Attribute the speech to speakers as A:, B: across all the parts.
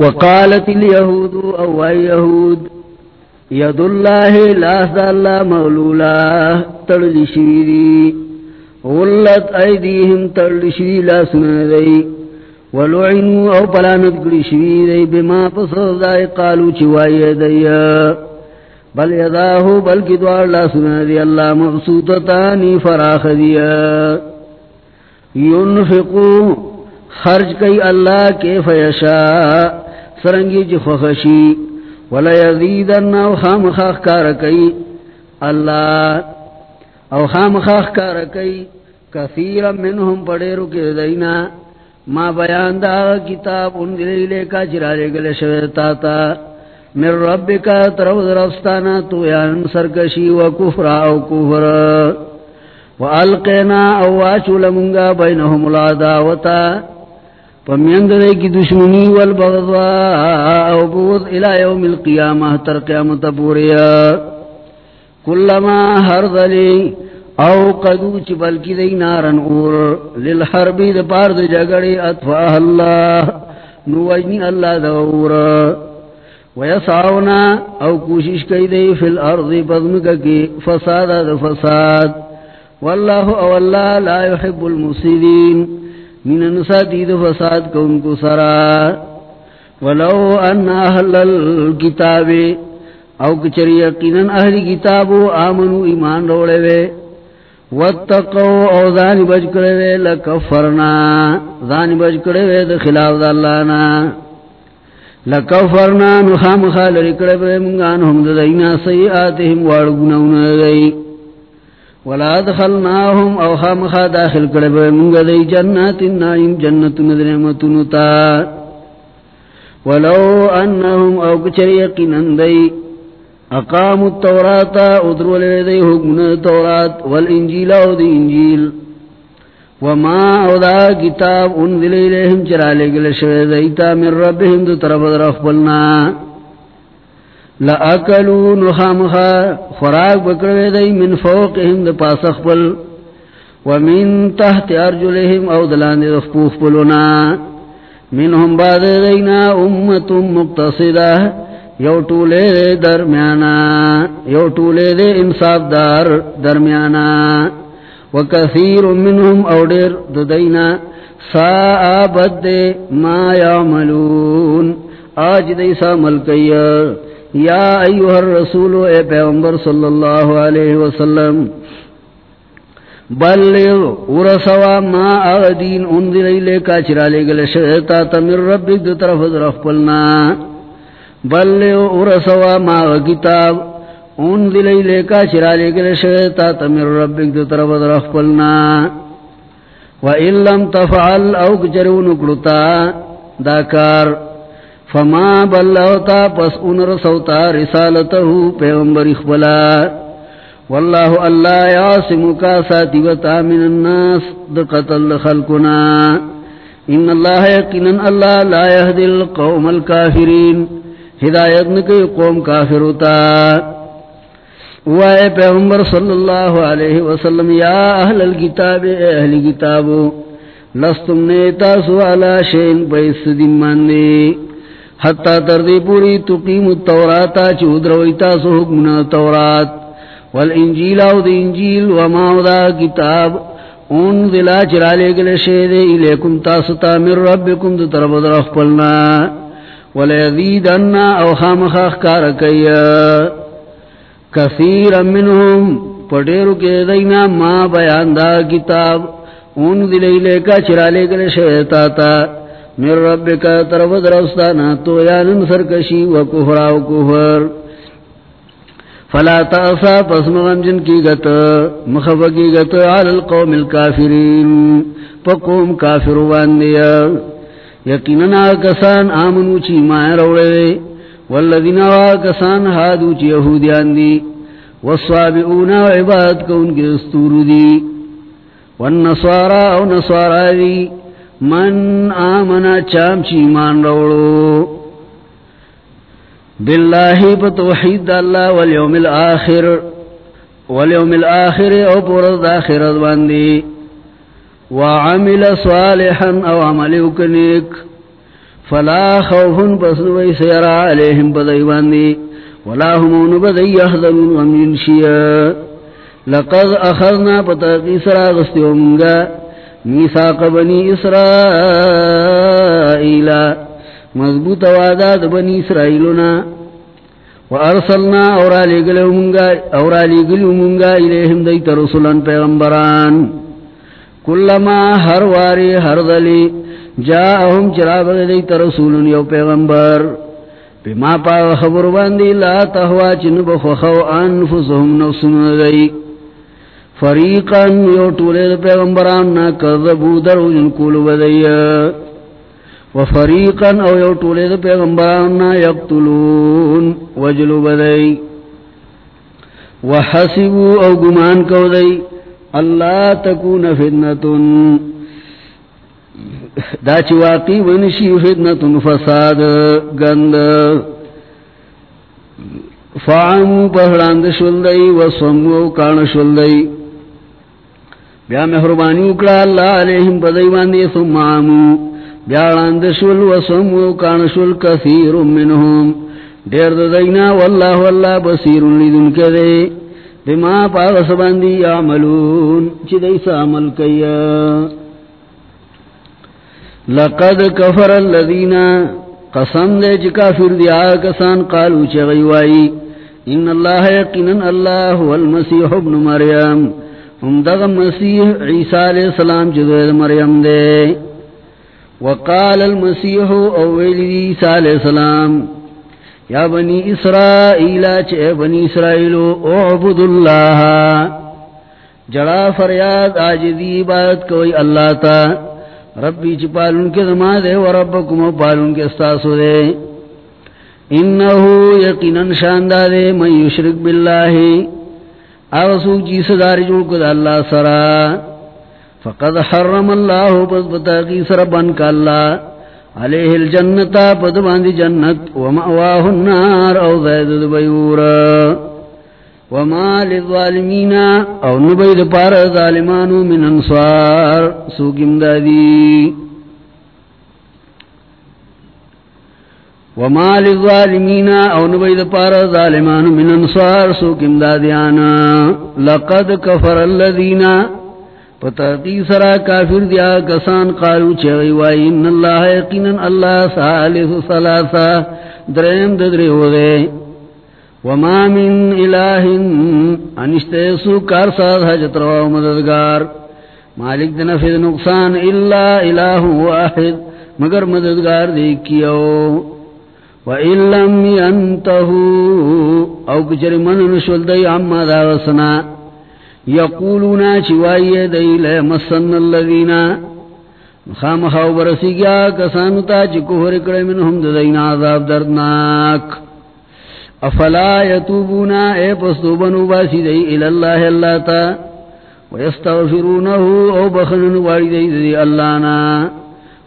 A: وقالت اليهود او يهود يد الله لا الله مولولا تلشيري غلت ايديهم تلشيري لا سنذي ولعنوا او پلانت قرشيري بما فصدائي قالوا چوائی ديا بل يداه بل كدوار لا سنذي الله مبسوطتاني فراخ ديا. ينفقوا، خرج کئی اللہ کے فیشا سرنگی جی فخشی ولا یزیدن او خام خاخ کار اللہ او خام خاخ کار کثیر منہم پڑے دینا. ما بیان دا کتاب ان دلی لے کا چرالے گلے شویتا تا من رب کا طرف درستانا تو یان سرکشی و او کفر. و القینا او واشو لمنگا بینہم العداوتا. پمیند دے کی دشمنی والبغضاء او بغض الى یوم القیامہ تر قیامت پوریا کلما ہر حرضلی او قدو چی بلکی دی نارن اور للحربی دی پار دی جگڑی اتفاہ اللہ نوجنی اللہ دور ویسعونا او کوشش کئی دی فی الارض پدمکا کی فساد دی فساد. واللہ او اللہ لا يحب المسیدین من انسا دید فساد کو ان کو سرا۔ ولو ان اہل الكتاب، او کچری یقینا اہل کتابو آمنو ایمان روڑے وے۔ واتقو او ذانی بج کرے وے، لکفرنا۔ ذانی بج کرے وے دا خلاف دا اللہ نا۔ لکفرنا نخام خالر کرے وے منگان ہم دا دینا سیئاتهم وارگنون گئی ولا دخلناهم او خامخا داخل کرے منگا دی جنات النائم جنت ندرمتن تا ولو انهم او کچر یقینن دی اقاموا التورات ادروا لدی حکم التورات والانجیل او دی انجیل وما او دا کتاب انزل الیہم چرالے گل شوئے دیتا من ربهم دو طرف در اخبرنا لأکلو نخامخا فراغ بکروے دی من فوقهم دا پاس اخبل ومن تحت ارجلهم او دلان دی دخپوخ پلونا منهم بعد دینا امت مقتصدہ یو طولے دے درمیانا، یو طولے دے انصاب دار درمیانا. وکثیر منهم او دیر دینا سا بد دے ما یعملون. آج دیسا ملکیہ یا ایوہ الرسول، اے پیغمبر صلی اللہ علیہ وسلم، بلغ ورسوا ما اغدین اندر ایلے کا چرا لے گلے شہتا تمر ربک دو طرف درخ پلنا. بلغ ورسوا ما کتاب اندر ایلے کا چرا لے گلے شہتا تمر ربک دو طرف درخ پلنا. وَإِن لَّمْ تَفْعَلْ أَوْ كَجَرُونَ كُلُتَا دَاكَارَ فما بلوتا پس ان رسوتا رسالته پیغمبر اخبلا. واللہ اللہ یاسمکا ساتیوتا من الناس دا قتل خلقنا ان اللہ یقینا اللہ لا يهدي القوم الكافرین. ہدایت نکی قوم کافروتا وائے پیغمبر صلی اللہ علیہ وسلم، یا اہل الكتاب، اے اہل کتابو، لستم نیتا سوالا شین بیس دن ماندی. حتی تردی پوری تقیم التوراتا چود رویتا سو حکمنا تورات. والانجیل او دی انجیل وما او دا کتاب. اون دلا چرالے گلے شیدے الیکم تاستا من ربکم دو طرف در اخپلنا ولیدیدنا او خامخاخ کارکیا کثیر منہم پڑیرو کے دینا ما بیان دا کتاب. اون دلے لے کا چرالے گلے شیدتا تا. من رب کا طرف درستانا، تو یانن سرکشی و کفرا و کفر. فلا تأسا، پس مغمجن کی گت مخف کی گت عال القوم الكافرین پقوم کافر واندیا یقیننا کسان آمنو چی مائر روڑے والذین آکسان حادو چی یہودیان دی. والصابعون عباد کون کی دستور دی. والنصارا او نصارا دی. من آمنا چام چی مان روڑو باللہ بتوحید اللہ والیوم الاخر. والیوم الاخر او پورد آخرت باندی. وعمل صالحا او عمل اکنیک فلا خوف بسنوی سیرا علیہم بدیواندی ولا همون بدی یحضرون ومن شیئ لقد اخذنا پتاقی سرا غستی میساق بنی اسرائیل. مضبوط وعداد بنی اسرائیلنا وارسلنا اورا لگل ومنگا الیہم دیت رسولا پیغمبران. کلما ہر واری ہر دلی جاءهم چراب دیت رسول یو پیغمبر. بما پا خبر باندی لا تہوا چنب خخو انفسهم نفسن دی فریقا یو طولے دا پیغمبران نا کذبو درو جن کولو بدی وفریقا او یو طولے دا پیغمبران نا یقتلون وجلو بدی وحسبو او گمان کو دی اللہ تکون فتنتن. دا چی واقعی ونشی فتنتن فساد گند. فعامو پہلاند شلدئی وصمو کان شلدئی. بیا مہربانی اکڑا اللہ علیہم بدئی ثم عامو بیا لاند شل وصمو کان شل کثیر منہم. دیر دینا واللہ واللہ بصیر لیدن کدے بما پاغس باندی عملون. چی دیسا عمل کیا. لقد کفر الذین قسم دے چی کافر دی آکسان قالو چی غیوائی. ان اللہ یقنن اللہ والمسیح ابن مریم. ہم مسیح عیسیٰ علیہ السلام چی دوید مریم دے. وقال المسیح اویلی عیسیٰ علیہ السلام، یا بنی اسرائیل، چے بنی اسرائیلو اعبد اللہ جڑا فریاد آج دی عبادت کوئی اللہ تا، ربی چی پالون کے دما دے و ربکم پالون کے استاسو دے. انہو یقیناً شاندہ دے، من یشرک باللہ آغسو چی صداری جوڑ کد اللہ سرا. فقد حرم اللہ پس بتاقی سر بنک اللہ. علیہ الجنتا پد باندی جنت. ومأواہ النار او زید دبیورا وما للظالمین او نبید پار ظالمانو من انصار. سوکم دادی وما للظالمین او نبید پار ظالمانو من انصار سوکم دادیانا لقد کفر الذین. پتاقی سرا کافر دیا کسان قالو چگئی وائی، ان اللہ یقینا اللہ سالس سلاسا درم ددرے ہو گئے وما من الہ انشتے سو کار ساز حجت روا مددگار. مالک دن فید نقصان الا الہ واحد، مگر مددگار دیکھیو. وَإِن لَّمْ يَنْتَهُوا او کچر من نشول دی عما داغسنا یقولونا چوائی دی لے خام خواہ برسی گیا کسانتا چکو ہرکڑے منہم دینا عذاب دردناک۔ افلا یتوبونا، اے پستو بنو باسی دی الاللہ اللہ تا، ویستغفرونہو او بخنن واری دی دی اللہ نا۔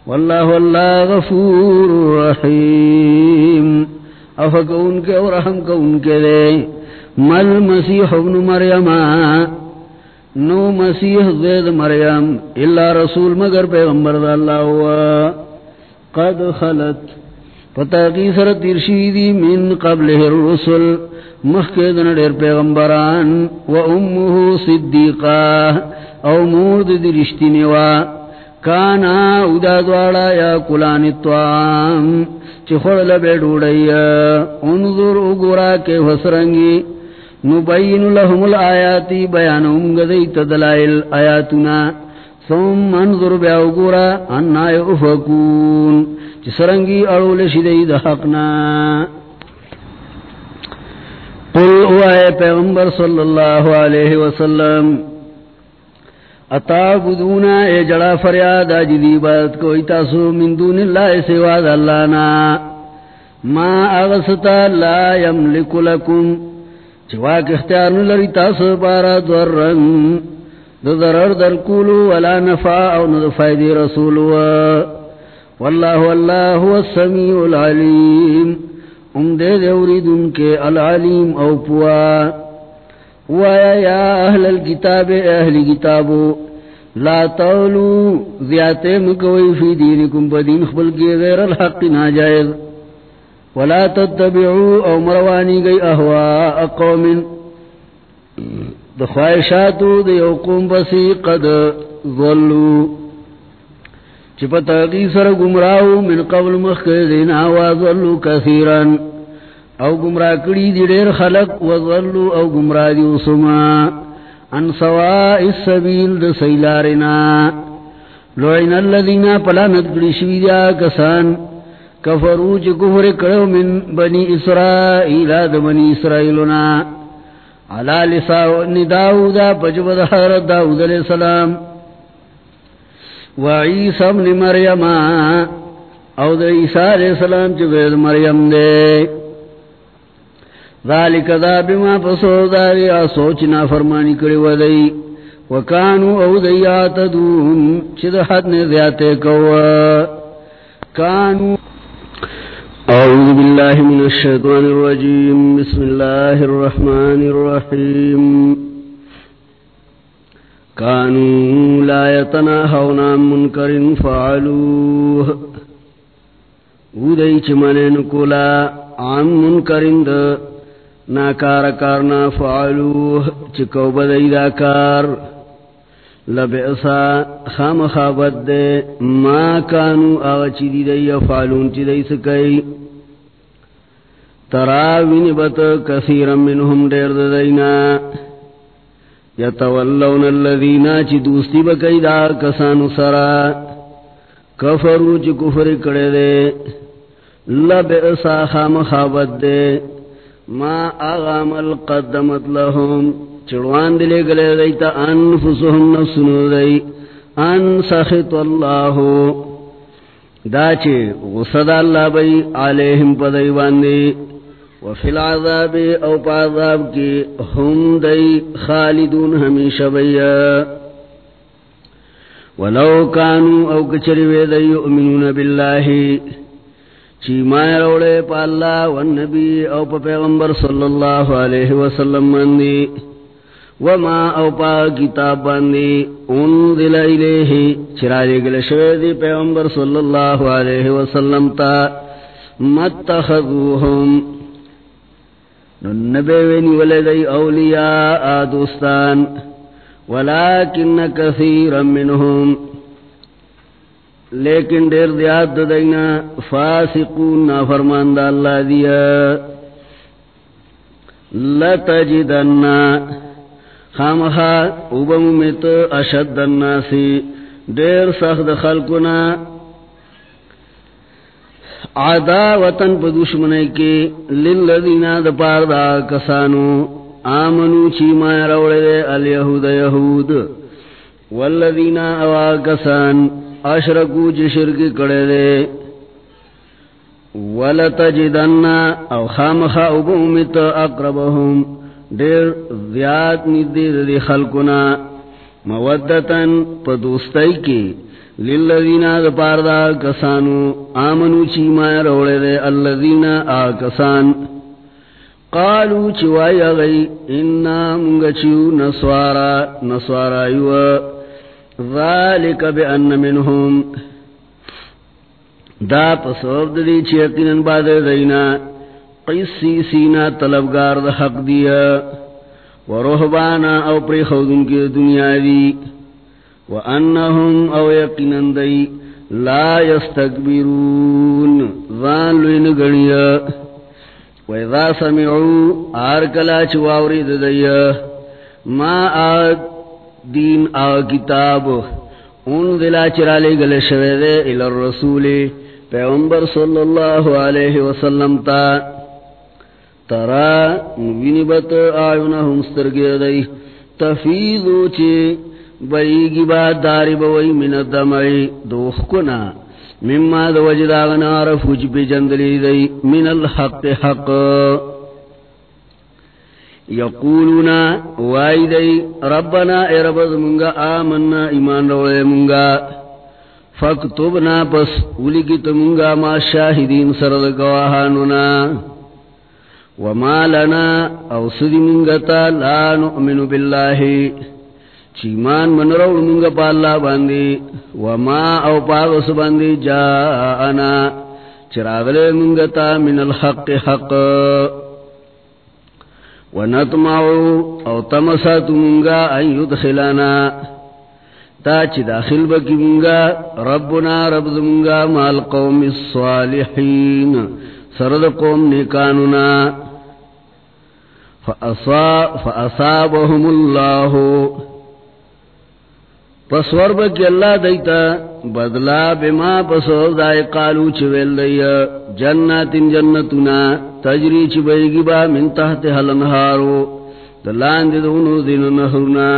A: واللہ واللہ غفور رحیم۔ افکون کے اور رحم کون کے دے۔ مل مسیح ابن مریم۔ نو مسیح زید مریم۔ اللہ رسول مگر پیغمبر دا اللہ ہوا۔ قد خلت۔ پتاقی سر ترشیدی من قبل الرسل۔ مخیدن دیر پیغمبران۔ و امه صدیقا او مورد دی رشتی نوا کانا ادا دوارا یا کلانی توام، چی خور لبے ڈوڑی انظر اگورا کے وسرنگی نبین لهم الآیاتی بیان امگدیت دلائل آیاتنا، ثم انظر بیا اگورا انا یعفکون، چی سرنگی اڑول شدید حقنا قل اوائے پیغمبر صلی اللہ علیہ وسلم اتابدونا اے جڑا فریاد آجدی بات کوئی تاسو من دون اللہ سواد اللہ نا۔ ما اغسطا لا یملک لکم۔ چواک اختیار نلری تاسو پارا درن دو ضرر در کولو ولا نفع او ندو فائدی رسولو۔ واللہ واللہ هو السمیع العلیم۔ ام دے دے اوریدن کے العلیم او پوا۔ ویا یا اہل الكتاب اہل کتابو لا تولو زیادے مکوئی فی دینکم، پا دین خبل کی غیر الحق ناجائز. ولا تتبعو او مروانی گئی احواء قوم. دخواہشاتو دیو قوم بسی قد ظلو چپا تاقی سر گمراہو من قبل مخیزین آوازلو کثیران او گمراہ کری دی دیر خلق وظلو او گمراہ دی اسما ان سواء السبیل د سیلارنا. لعن الذین پلانت کری شویدیا کسان. کفرو چی کفر کرو من بنی اسرائیل دا بنی اسرائیلنا علا لسان داودا پجبد حضرت داود علیہ السلام. وعیسى ابن مریم. او دا عیسیٰ علیہ السلام چی بید مریم دے. ذالک دا بما پسو داری سوچنا فرمانی کری ودئی وکانو او دی آتدون چی دا حد نے زیادے کوا. کانو أعوذ بالله من الشيطان الرجيم بسم الله الرحمن الرحيم كانوا لا يتناهون عن منكر فعلوه. ودي چمنن كلا عن منكر د ناكار كارنا فعلوه چكو بدي دا كار لبئسا خام خابت دے، ما کانو آغا چی دی دی یفعلون چی دی سکئی تراوین بت کثیرا منہم دیر دینا. یتولون اللذین چی دوستی بکئی دا کسانو سرا. کفرو چی کفر کڑے دے. لبئسا خام خابت دے۔ ما آغامل قدمت لهم، چڑوان دلے گلے دیتا، انفسهم نفسنو دی، ان سخط اللہ. دا چے غصد اللہ بی علیہم پدائی باندی. وفی العذاب او پا عذاب کی ہم دی خالدون ہمیشہ بی ولو کانو او کچری وید یؤمنون باللہ. چی مائر اوڑے پا اللہ والنبی او پا پیغمبر صلی اللہ علیہ وسلم مندی وما او پا کتاب باندی انزل الیہ چراری گل شویدی پیغمبر صلی اللہ علیہ وسلم تا متخذوهم ننبی وینی ولدی اولیاء دوستان ولیکن کثیرا منهم لیکن دیر دیاد دا دینا فاسقون نافرمان دا اللہ دیا۔ لتجدننا خامخا اوبم مت اشد الناسی دیر سخت خلقنا عدا وطن پا دشمنے کے للذین دا پار دا کسانو۔ آمنو چی مایا روڑے دے الیہود یہود۔ والذین اوا کسان۔ اشرکو چی شرکی کڑے دے۔ ولتجدن او خامخا اوبم اقربهم دیر زیاد ندیر دی خلقنا مودتن پا دوستائی کی للذین دا پاردا کسانو آمنو چی مایا روڑے دے۔ اللذین آکسان قالو چوائی اغی انا منگا نسوارا نسوارا یو ذالک بی ان منہم دا پسوب دی چی اقینن بعد دینا قیسی سینا طلبگار دا حق دیا وروحبانا او پری خودن کی دنیا دی وانہم او یقینن دی لا یستکبرون ذان لین گنیا ویذا سمعو آرکلا چواوری دیا ما آد دین آ کتاب. ان دلا چرالے گلے شویدے الالرسول پیغمبر صلی اللہ علیہ وسلم تا. ترا نوینی بت آیونہم سترگی دی تفیدو چی بیگی با داری بوئی من الدمعی دوخ کنا. مما دو وجداغنا عرفو چی پی جندلی دی. من الحق حق. یقولونا وائی دی، ربنا اے ربز منگا آمنا ایمان روڑے منگا فاکتبنا پس اولی منگا ما شاہدین سرد گواہانونا. وما لنا او سدی منگتا لا نؤمن باللہ. چیمان من روڑ منگا پا اللہ باندی. وما او پاغس باندی جاءنا. چراغلے منگا من الحق حق. ونطمعو او تمسات منگا ان يدخلنا تا چی داخل بکی منگا ربنا رب منگا مال قوم الصالحین سرد قوم نیکاننا فأصابهم اللہ پسور بکی اللہ دیتا، بدلا بما پسو دائے قالو چویل دیا جنات جنتنا تجری چی بیگی با من تحت حلنہارو دلان دی دونو دین نہرنا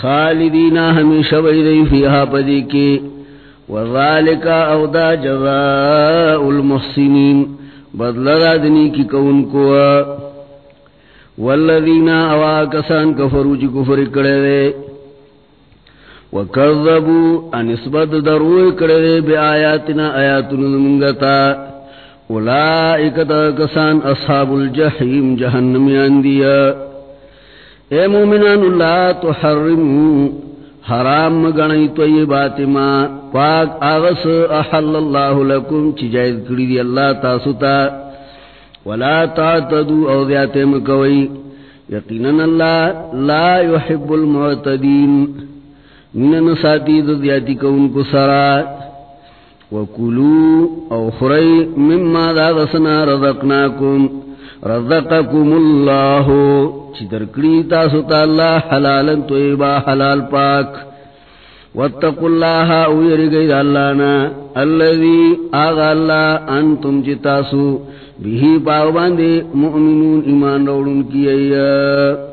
A: خالدینا ہمیشہ بیدی فیہا پدی کی وذالکا اودا جزاء المحسنین بدلا دنی کی کون کو۔ والذین اواکسان کفرو چی کفر کڑے دے وکذبوا انسبت دروی کرے بی آیاتنا آیاتنا منگتا اولائک کسان اصحاب الجحیم، جہنم اندیا اے مومنان اللہ تحرمو، حرام گنی طیبات ما۔ پاک آغس احل اللہ لکم، چی جائز کری دی اللہ تاسوتا ولا تعتدو، او ذیاتم کوئی یقینا اللہ لا يحب المعتدین۔ من ساتی ددیاتی کون کو سرا وکلو او خری مما دا غسنا رزقناکم رزقکم اللہ چی درکڑی تاسو تا اللہ حلالا طیبا حلال پاک واتقوا اللہ او یرگئی دا اللہ نا اللذی آغا اللہ انتم چی تاسو بھی باغ باندے مؤمنون ایمان روڑن کی ایہ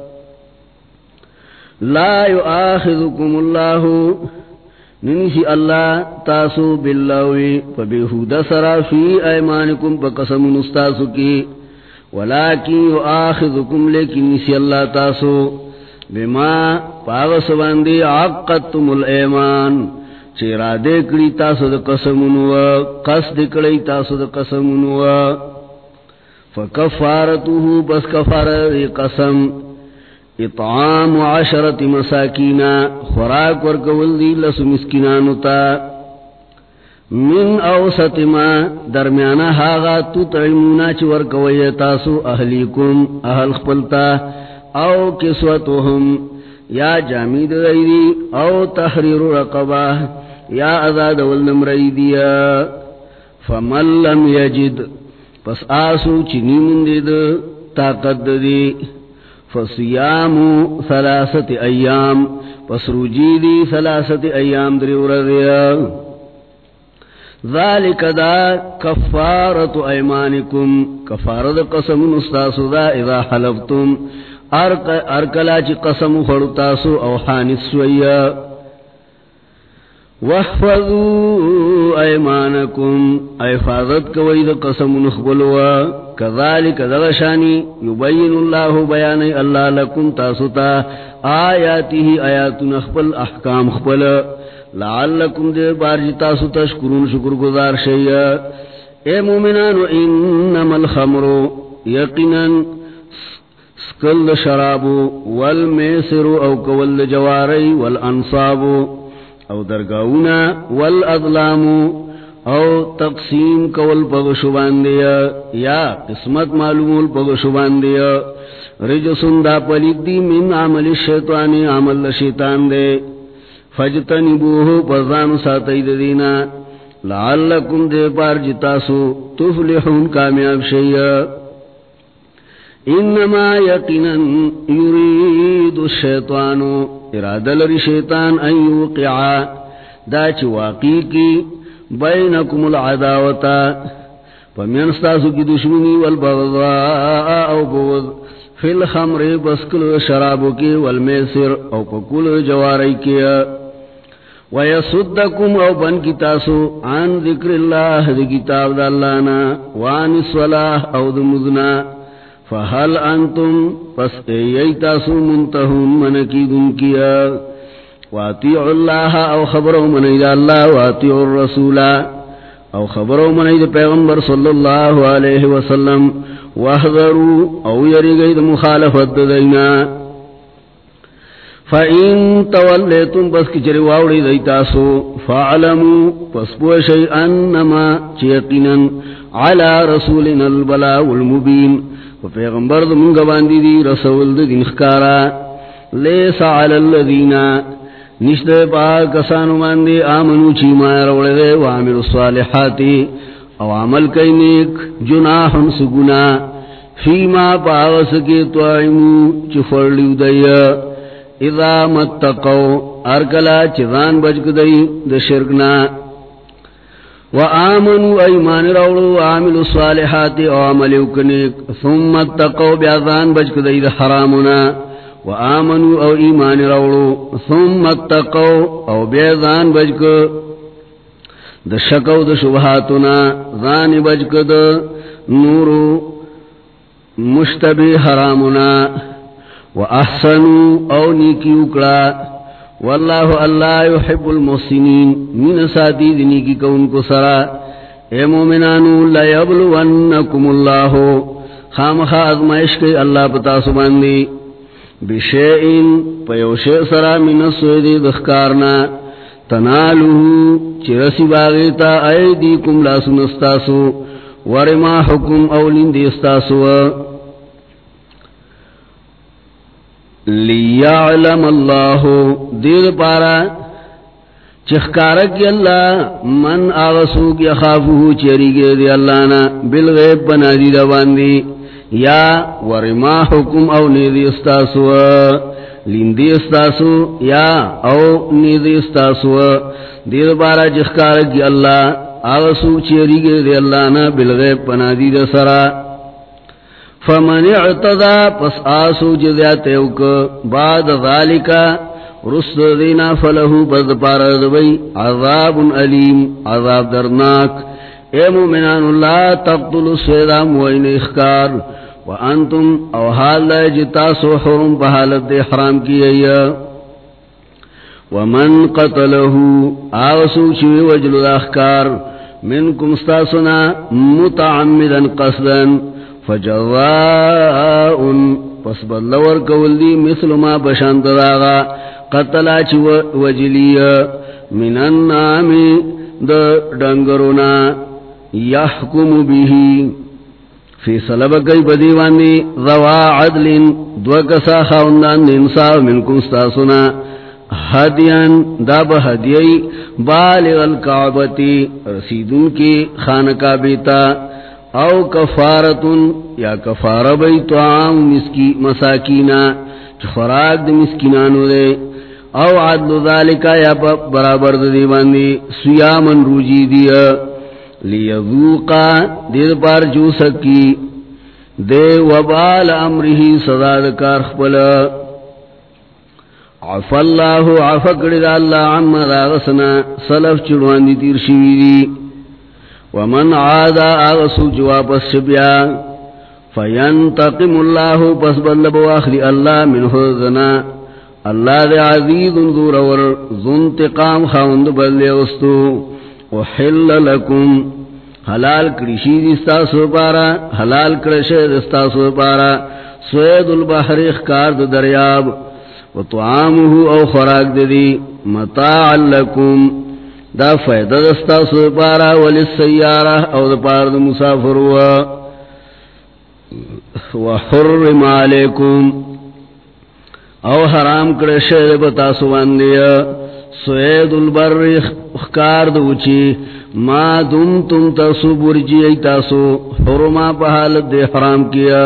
A: لا يؤاخذكم الله. ننشي الله تاسو بالله فبهود سرا في ايمانكم بقسم نستاسو کی ولكن يؤاخذكم لكن نشي الله تاسو بما پاغس باندی عقدتم الايمان چیرا دیکڑی تاسو دا قسمونو قصد کڑی تاسو دا قسمونو فکفارتوه، بس کفار قسم. اطعام عشرت مساکینا، خوراک ورکول دی لس مسکنانو تا. من اوسط ما درمیانا حاغا تطعمونا چی ورکوئی تاسو اہلیکم، اہل خپلتا او کسوتوهم یا جامید غیری او تحریر رقبا یا ازاد والنم ریدیا فمن لم یجد، پس آسو چنی من دید طاقت دی. فصيام ثلاثت ایام، پس دي دی ثلاثت دري دری ذلك دا کفارت ایمانکم، کفارت قسم نستاسو دا اذا حلفتم ارکلا چی قسم خڑتاسو او حانس سویا وحفظو ایمانکم. ایفاظت کوئی دا قسم نخبلوا کذالک دغشانی یبین اللہ بیانی اللہ لکم تاسوتا آیاتی ہی آیات نخبل احکام خبل لعلکم دے بارجی تاسوتا شکرون شکر گزار شیئا اے مومنان انما الخمرو یقینا سکل شرابو، والمیسر او کول جواری والانصابو او درگاونا والاظلامو او تقسیم کول پگشو باندیا یا قسمت معلومول پگشو باندیا رجسن دا پلید دی من عمل الشیطانی عمل شیطان دے۔ فجتنبوہو پرزان ساتید دینا۔ لعلکم دے پار جتاسو تفلحون کامیاب شیئا انما یقینا یرید الشیطانو۔ ارادل شیطان ان یوقعا دا چی واقعی کی بینکم العداوتا پمینستاسو کی دشمنی والبغضاء او بغض. فی الخمر بسکل شرابو کی والمیسر او پکل جواری کیا ویسدکم او بن کی تاسو عن ذکر اللہ دی کتاب دا اللہنا وان الصلاح او دمزنا. فہل انتم پس ایئی تاسو منتہون منکی دن کیا؟ واتیع اللہ او خبرو منید اللہ واتیع الرسول او خبرو منید پیغمبر صلی اللہ علیہ وسلم، واحذرو او یری گید مخالفت دینا. فَإِن تَوَلَّيْتُمْ بَسْ كِچَرِ وَاوْڑِ دَيْتَاسُ فَعَلَمُوا پَسْبُوَ شَيْئًا نَمَا چِيَقِنًا عَلَى رَسُولِنَا الْبَلَاءُ الْمُبِينَ پیغمبر دا وَفَيْغَمْبَرْ دُمُنْ غَبَانْدِ دِي، رَسُولِ دِنْ خْكَارًا لَيْسَ عَلَى الَّذِينَ نِشْتَ پاکسان ماندے آمنوا چی مائر وڑدے وعمل الصالحات. او عمل کئی نیک جناح سگنا فیما پاوس کے توائمو چفرلیو دیا اذا متقو ارکلا چیزان بجک دی دا شرکنا وآمنوا ایمان روڑو وعملوا الصالحات او عملیو کنیک ثم اتقو بیازان بجک دی حرامنا وآمنوا او ایمان روڑو ثم اتقو او بیازان بجک دا شکو دا شبہاتنا ذان بجک دا نورو مشتبی حرامنا وَأَحْسَنُوا أَوْ نِيكِي اُكْرَا وَاللَّهُ اللَّهُ يُحِبُّ الْمُحْسِنِينَ من ساتي دنيكي كون کو سرا. اے مومنانو، لا يبلونكم الله خامخ ازمائش کے اللہ پتا سباندی بشیئن، پیوشے سرا من السوید دخکارنا. تنالوه چرسی باغیتا ایدیکم لاسنستاسو ورما حکم اولین دیستاسو ورما حکم اولین دیستاسو. لیعلم اللہ دیر پارا چخکارک اللہ من آغسو کی خافو چیری گے دی اللہ نا بالغیب بنا دی دواندی یا ورما حکم او نیدی استاسو لیندی استاسو یا او نیدی استاسو دیر پارا چخکارک اللہ آغسو چیری گے دی اللہ نا بالغیب بنا دی دسرا فمن اعتدا پس آسو جدیاتیوک بعد ذالکا رسد دینا فلہو پس پارد بی عذاب علیم، عذاب درناک اے مومنان اللہ تقتل سویدہ موین اخکار. وانتم او حال لائے جتاسو حرم پہالت دے حرام کی ایا ومن قتلہو، آسو چوی وجل اخکار منکم استاسنا متعمدا قصدا فجواء. پس بدلور کول دی، مثل ما بشانت داغا قتلا چی وجلی من النام دا ڈنگرونا. یحکم بیہی فی صلب کئی بدیوانی. ذوا عدل، دو کسا خاوندان خاندان انصاف منکم ستاسونا حدیان دا بہدیئی بالغ القعبتی رسیدون کی خانکا بیتا. او کفارتن، یا کفار بیتو عام مسکی مساکینا چخراک دی مسکینانو دے. او عدل ذالکا یا برابر دی باندی، سیامن روجی دیا. لیذوقا دید پار جو سکی. دے وبال امرہی صداد کار خپلا. عفا اللہ، عفا کرد اللہ عمد آغسنا صلف چڑوان دی تیر شوی دی. ومن عادا آغسو جوابس شبیا، فینتقم اللہ، پس بلب واخلی اللہ من حضنا اللہ دے عزیز انظور ور ذنتقام خاند بلد وستو وحل لکم، حلال کرشی دستاسو پارا، حلال کرشی دستاسو پارا. سوید البحر اخکار دو دریاب وطعامه او خراک دی. متاع لکم دا فائدہ دستا سو پارا ولی سیارہ او دا پار دا مسافر ہوا. وحرم علیکم. او حرام کرشے بتا سو باندیا سوید البر اخکار دوچی ما دم تم تاسو برجی ایتاسو حرما پہالت دے حرام کیا.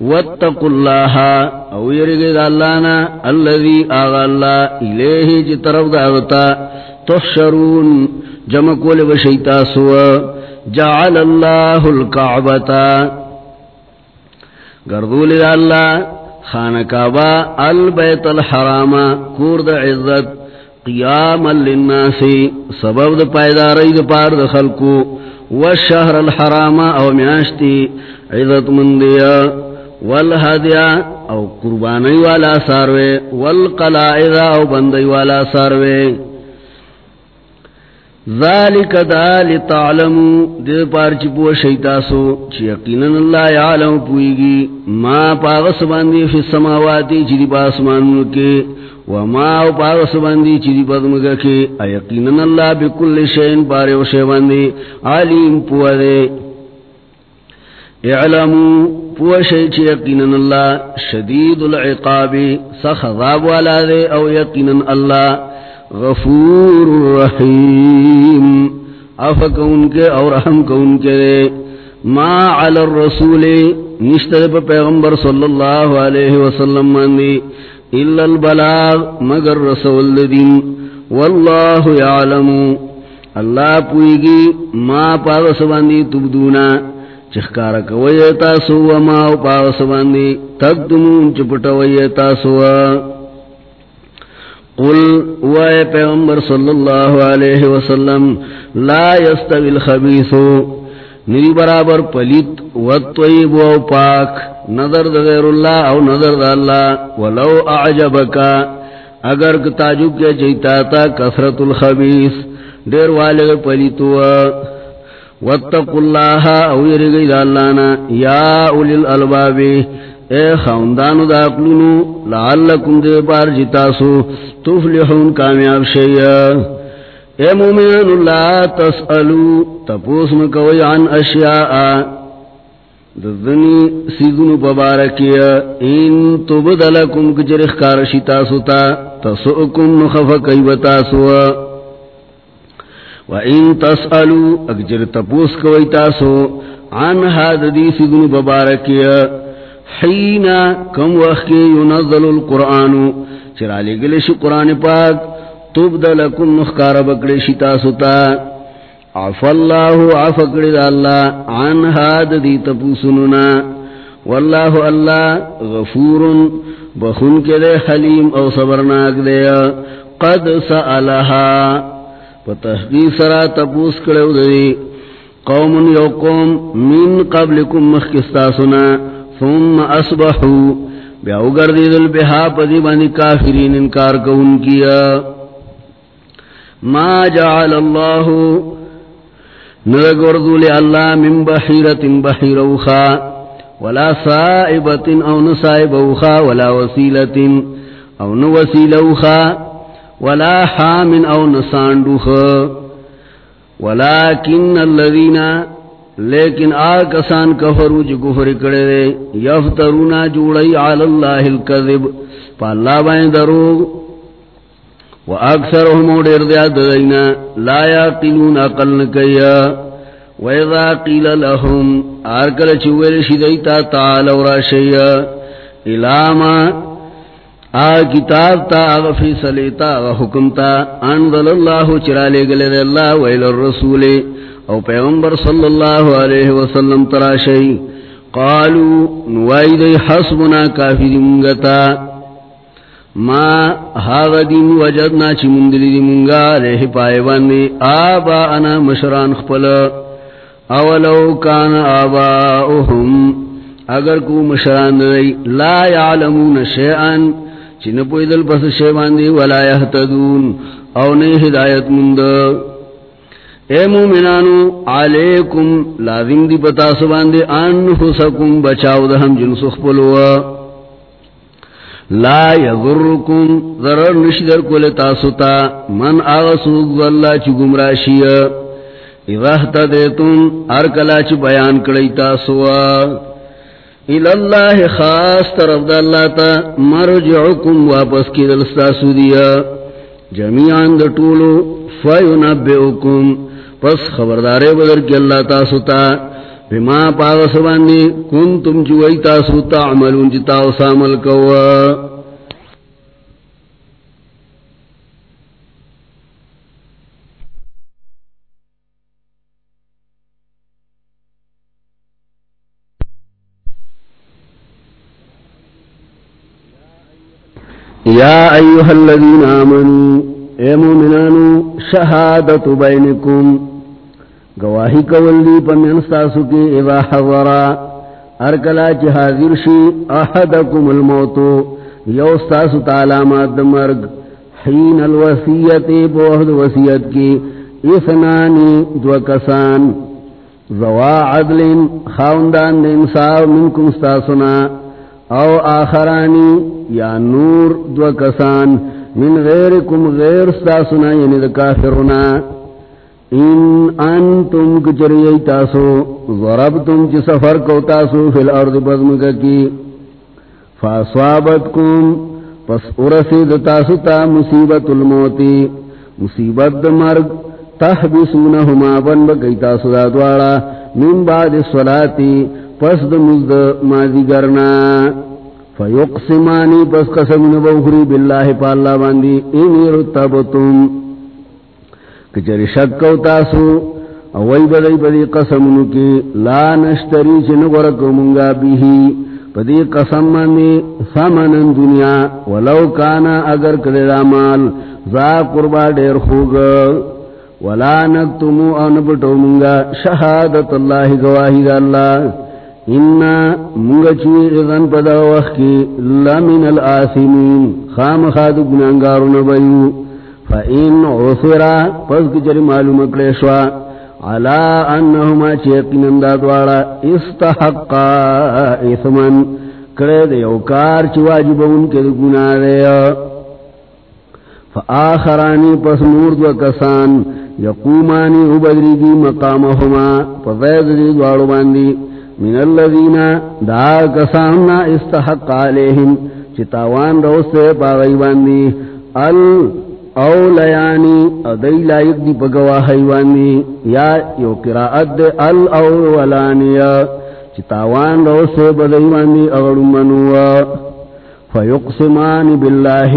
A: واتقوا اللہ. او یرگید اللہ نا. اللذی آغا اللہ الیہی جی طرف دعوتا تحشرون، جمع کول بشیتا سوا. جعل اللہ الكعبتا گردول دا اللہ خانکابا البیت الحرام کورد عزت. قیاما للناس، سبب دا پائداری دا پار دا خلقو. والشہر الحرام، او میاشتی، عزت مندیا. والہدیا او قربانی والا ساروے. والقلائد، او بندی والا ساروے. ذالک دا لتعلمو، دے پار چی پو شیطاسو، چی یقینن اللہ یعلم پوئیگی، ما پاغس باندی فی السماواتی چی دی پاسمانو کے وما پاغس باندی چی دی پدمگا کے یقینن اللہ بکل شین پارے و شے باندی علیم پو دے۔ اعلمو پو شی چی یقینن اللہ شدید العقاب سخذاب والا دے، او یقینن اللہ غفور رحیم۔ افک ان کے اور رحم کو ان کے۔ ما علی الرسول، نشتر پا پیغمبر صلی اللہ علیہ وسلم ماندی۔ الا البلاغ، مگر رسول دین۔ واللہ یعلم۔ اللہ پوئیگی ما پاغس باندی تبدونا چخکارا کوئیتا سوا ما پاغس باندی تقدمون چپٹوئیتا سوا قل وائے پیغمبر صلی اللہ علیہ وسلم، لا يستوی الخبیثو نری برابر پلیت والطیب و پاک، نظر دا غیر اللہ او نظر دا اللہ، ولو اعجبکا اگر تعجب کے جیتا تا کثرت الخبیث، دیر والے پلیتو واتقوا اللہ او یرگی دا اللہ یا اولی الالبابی اے خاندانو دا اقلونو لعلکم دے بار جی جتاسو تفلحون کامیاب شیئا اے مومنان اللہ تسألو، تپوس مکوی عن اشیاء۔ دذنی سیدنو پبارکیا ان تبدلکم کجرخ کارشی تاسو تا، تسؤکم نخف کئیبتاسو و ان تسألو اگجر تپوس کوئی تاسو۔ عن حاد دی حینا، کم وقت ینزل القرآن. چرا لے قرآن پاک. تبدل تبدلکن نخکار بکڑے شی تاسوتا عف اللہ عف اکڑی دا اللہ. عن حاد دی تپوسننا واللہ اللہ غفور بخون کے دے حلیم او صبرناک دے. قد سألہا. پتحقیق سرا تپوس کڑے دے قوم یوقوم من قبلکم مخکستاسنا ثم اصبحو بیا اگردی دل بہا پدی بانی کافرین انکار کون کیا ما جعل اللہ نرگردو لی اللہ من بحیرت بحیر اوخا ولا سائبت او نسائب اوخا ولا وسیلت او نوسیل اوخا ولا حام او نساندوخ ولیکن الذین لیکن آکسان کفرو جو کفر کرے دے یفترونا جوڑی علی اللہ الكذب پا اللہ بائن دروگ و اکثر اکثرهم اوڑیر دیا دینا لا یاقلون اقل نکیا، و اذا قیل لهم آرکل چوئل شدیتا تعالی و راشیا الاما آ کتاب تا آغا فیصلیتا آغا حکمتا انزل اللہ چرالے گلے دے اللہ ویل الرسول او پیغمبر صلی اللہ علیہ وسلم تراشی، قالو، نوائی دی حسبنا کافی دی منگتا ما حاغ دین وجدنا چی مندلی دی منگا علیہ پائے باندی آبا انا مشران خپل۔ اولو کان آباؤہم، اگر کو مشران دی، لا یعلمون شیئن چی نپوی دل پس شیئ باندی ولا یحتدون او نی ہدایت مندر اے مومنانو، علیکم لازم دی پتا سباندے انفسکم، بچاو دہم جنسخ پلوا لا یغرکم ضرر نشدر کول تاسوتا من آغسوک واللہ چی گمراشی اذا احتدیتم ارکلا چی بیان کڑی تاسوا الاللہ خاص طرف دا اللہ تا، مرجعکم واپس کی دلستاسو دیا جمیعان دا طولو فیونبئکم. پس خبردارے بدر کی اللہ تاسو تا بما پاغس باندی کن تم چوئی تاسو تا عملون جتاو سامل کوا۔ یا ایوہ الذین آمنوا اے مومنانو شہادت بینکم۔ گواہی کولی پمینستاسو کی، اذا حضرا ارکلا چی حاضر شی، احدکم الموتو یوستاسو تعلامات دمرگ حین الوسیت بوہد وسیعت کی۔ اثنانی، دو کسان۔ زوا عدل، خاندان دے انصاف منکم ستاسنا او آخرانی، یا نور، دو کسان۔ من غیرکم غیر ستاسنا یعنی دا کافرنا ان انتم کچری تاسو، ضربتم چی سفر کو تاسو فی الارض بزمکا کی. فاسوابتکم پس ارسید تاسو تا مصیبت الموتی مصیبت دا مرگ تحبسونہما بن بکی تاسو دا دوارا. من بعد الصلاتی پس دا مزد مازی گرنا فیقسمانی پس قسم نبوخری باللہ پا اللہ باندی اینی رتبتم کچری شکو تاسو، اوی بدی بدی قسم نکی، لا نشتری چنگورکو منگا بیہی. پدی قسم مندی سمنن دنیا، ولو کانا اگر کدی مال زا قربا دیر خوگ. ولا نکتمو او انبتو منگا شہادت اللہ گواہی دا اللہ. انا منگا چوی اذن پدا وقی لمن الآثمین خام خاد گنانگارو نبیو فإن عثرا پس کچری معلوم کلیشوا علا انہما چیقنن دادوارا استحقا اثمن کرے دے اوکار چی واجب ان کے گنا دے۔ فآخرانی پس نور دو کسان۔ یقومانی عبدری دی مقامہما۔ فضید دی دوارو باندی۔ من الذین دا کساننا استحق علیہم چتاوان روستے پاغی باندی ال اولیانی ادئی لائق دی پگوا حیوانی یا یو قراءت دے، ال اولانی چتاوان روستے بدئی باندی اغڑ منوا فیقسمانی باللہ،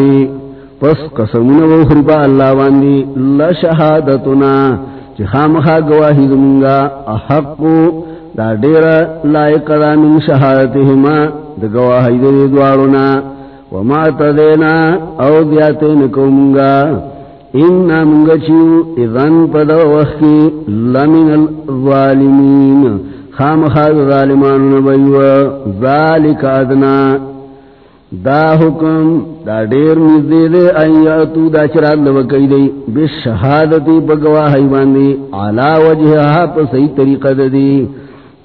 A: پس قسمون و خربا اللہ باندی لشہادتنا، چی خامخا گواہی دمگا احقو دا دیر لائق دا من شہادتهما دا گواہی دا دوارنا وما تدینا او دیاتین کومنگا اننا منگا چیو اذن پدا وخی لمن الظالمین. خام خاد ظالمان نبیو ذالک ادنا. دا حکم، دا دیر مزدی دے ایاتو دا چراد لوکی دی. بشہادتی بگواہی باندی علا وجہا پا صحیح طریقہ دی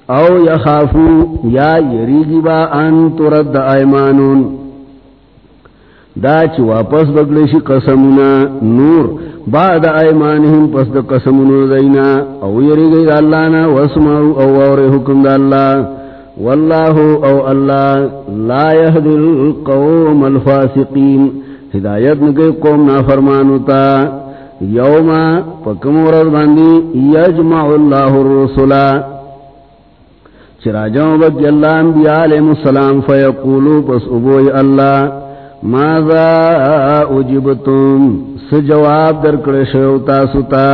A: او یخافو یا یریگی با ان ترد ایمانون. دا چی واپس بگلشی قسمنا نور، بعد ایمانهم پس دا قسمنا دینا او یریگی دا اللہ نا واسمعو او اور حکم دا اللہ واللہ او اللہ لا یهد القوم الفاسقین. ہدایت نکے قوم نافرمانتا یوما پکم ورد باندی یجمع اللہ الرسولہ چراجوں بکی اللہ انبیاء علیہ السلام فیقولو پس ابوئی اللہ، ماذا اجبتم؟ سجواب در کرشوتا ستا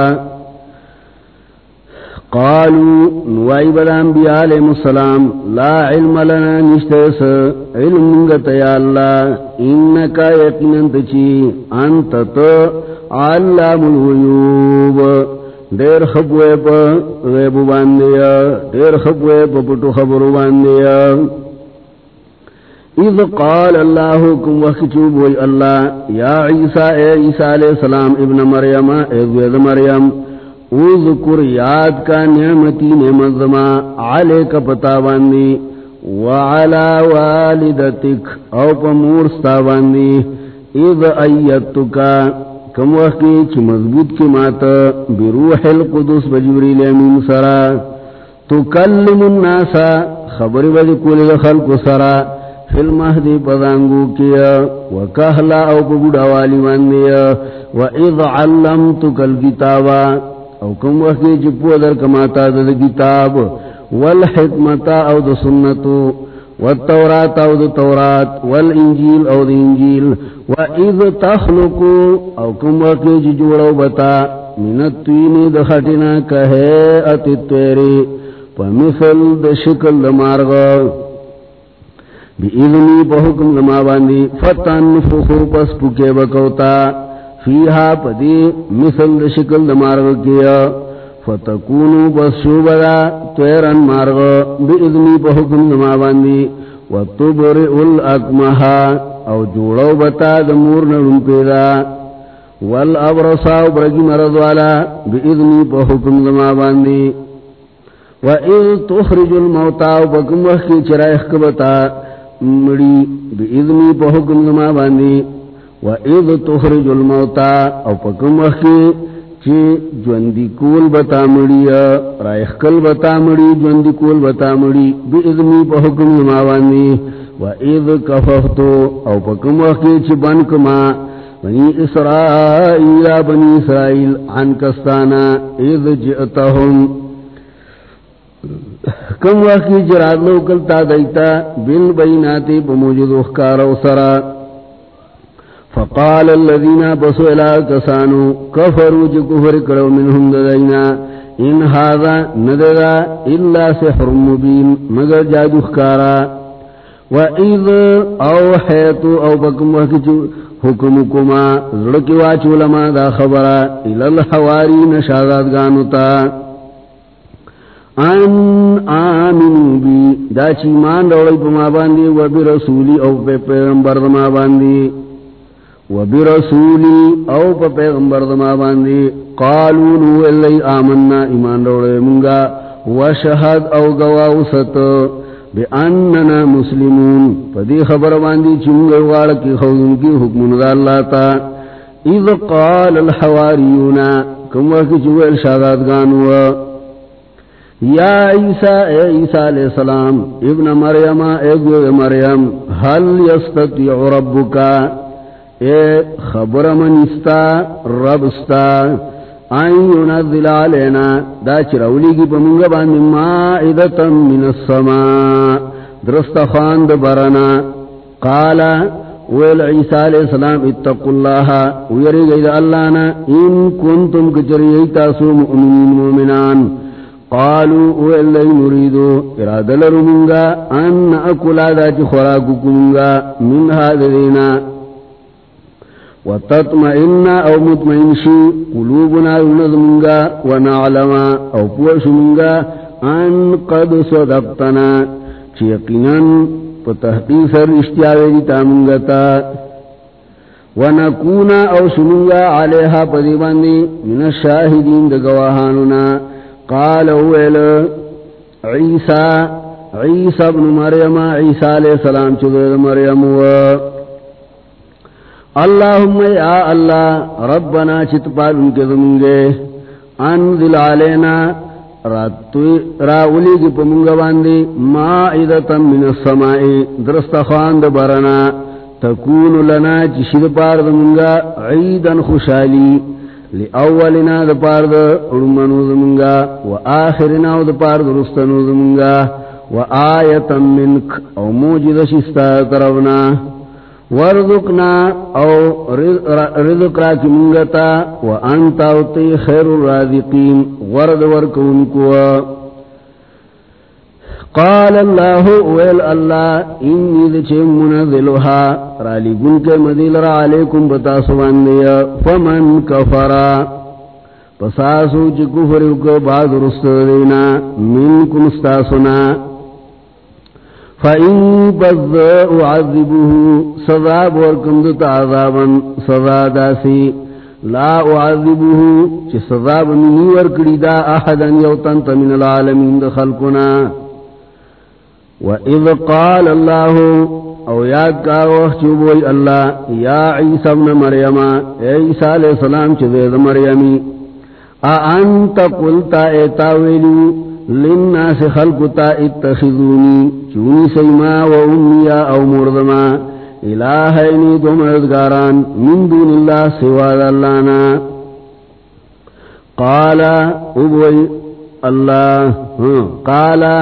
A: قالوا نوائی بدا انبیاء علیہ السلام، لا علم لنا نشتیس علم منگت یا اللہ، انکا یقینن تچی، انت تو علام الغیوب. دیر خبوے پا غیب باندیا دیر خبوے پا پٹو خبرو باندیا اذ قال اللہ کم وقتوب وی اللہ یا عیسیٰ، اے عیسیٰ علیہ السلام، ابن مریم، اے زوید مریم، اذکر یاد کا نعمتی نعمت زما علی کا پتا باندی وعلا والدتک، او پا مورستا باندی اذ ایتکا کم وقتی چی مضبوط کی ماتا بروح القدس بجبریل امین سرا تو کلم الناسا خبری بجی کولی خلق سرا فی المہدی پدانگو کیا وکہلا او پبوڑا والی واندیا و اذ علمتک الکتابا او کم وقتی چی پو در کماتا دا کتاب والحکمتا او دا سنتو والتورات او دا تورات والانجیل او دا انجیل وَإِذْ تَخْلُقُوا او کم وقی جی جوڑو بتا من التوینی دا خٹنا کہے اتی تیری پمیثل دا شکل دا مارغا بی اذنی پا حکم دا ما باندی فتن فخو پس پکے بکوتا فیہا پدی مثل دا شکل دا مارغا کیا فتکونو بس شوبدا تیرن مارغا بی پا حکم دا ما باندی، وَتُبْرِئُ الْأَكْمَحَا او جوڑو بتا دمور نرم پیدا والابرصا برگی مرض والا، بإذنی پا حکم دما باندی. وإذ تخرج الموتا وبکم وحکی چرائخ کبتا، مڑی، بإذنی پا حکم دما باندی. وإذ تخرج الموتا او پکم وحکی چی جوندی کول بتا مڑی رائخ کل بتا مڑی، جوندی کول بتا مڑی بإذنی پا حکم دما باندی وإذ کففتو او پکم وحکی چی بنکما بنی اسرائیل بنی اسرائیل، عن کستانا، اذ جئتهم کم واقعی جراد لو کلتا دیتا بل بیناتی بموجد اخکار و سرا۔ فقال الذين بسوا الى كسانو كفروا جكفر كرو منهم ددينا ان هذا نددا الا سحر مبين مگر جادو خكارا واذ اوحيت او بكم وكجو حکم کما زڑکی واچو لما دا خبرا الالحواری نشادات گانتا ان آمنو بی دا چیمان روڑی پما باندی و بی رسولی او پی پیغمبر دما باندی و او پی پیغمبر دما باندی قالونو اللہی آمنا ایمان روڑی منگا و شہد او گواو ستو بے اننا مسلمون پدی خبر باندی چنگل وار کی خودن کی حکم دا اللہ تا اذ قال الحواریون کم وقت چوئے الشادات گانوا یا عیسیٰ، اے عیسیٰ علیہ السلام، ابن مریم، اے گوئے مریم حل یستطیع ربکا؟ اے خبر منستا ربستا آئین ينزل علینا، دا چرولی کی پمونگا باندی مائدتا من السماء درست خاند برنا قالا ویل عیسیٰ علیہ السلام، اتقوا اللہ ویری گئی دا اللہ نا، ان کنتم کچری تاسو مؤمنین مومنان. قالوا ویل لئی نریدو ارادل رمونگا ان اکلا دا چی خوراکو کنگا من هذا دینا. وتطمئن او مطمئن شي قلوبنا ونظمنگا ونعلم او پوشمنگا ان قد صدقتنا. چی یقینا پتحقیق سر اشتیاوی دیتا منگتا ونکون او شمنگا علیہا پدیباندی من الشاہدین دگواہاننا قال اویل، عیسیٰ عیسیٰ ابن مریم، عیسیٰ علیہ السلام چودر مریم و اللہم یا اللہ، ربنا چت پال ان کے زمنگے انزل علینا راولی کی پمنگ باندی، مائدتا من السمائی، درست خواند برنا، تکون لنا چشد پار دمنگا عیدا خوشالی لی اولنا دا پار دا علمانو دمنگا و آخرنا دا پار دا رستنو دمنگا و آیتا منک، او موجد شستا طرفنا ورزقنا او رزق را کی منگتا و انتا خیر الرازقین. ورد ورکونکو. قال اللہ ویل اللہ، انی دچے منزلها رالی گن کے مدیل را علیکم بتا سوان دیا فمن کفرا. پساسو چی کفر کو بعد رست دینا، منکم استاسنا فَإِن بَذَّ أُعَذِّبُهُ سَذَا بُوَرْكَمْ دُتَ عَذَابًا سَذَا دَاسِي لَا أُعَذِّبُهُ چِ سَذَا بَمِنِي وَرْكِرِ دَا أَحَدًا يَوْتَنْتَ مِنَ الْعَالَمِينَ دَخَلْقُنَا وَإِذْ قَالَ اللَّهُ، او یاد کا وقت چوبوئی اللہ، یا عیسیٰ ابن مریم، اے عیسیٰ علیہ السلام چھ زید مریمی. اَأَنْتَ قُلْتَ اے تاویلو للناس خلقتا اتخذونی. چونی سیما و امیا او مردما. الہینی دو مردگاران من دون اللہ سواد اللہنا قالا ابوئی اللہ ہاں، قالا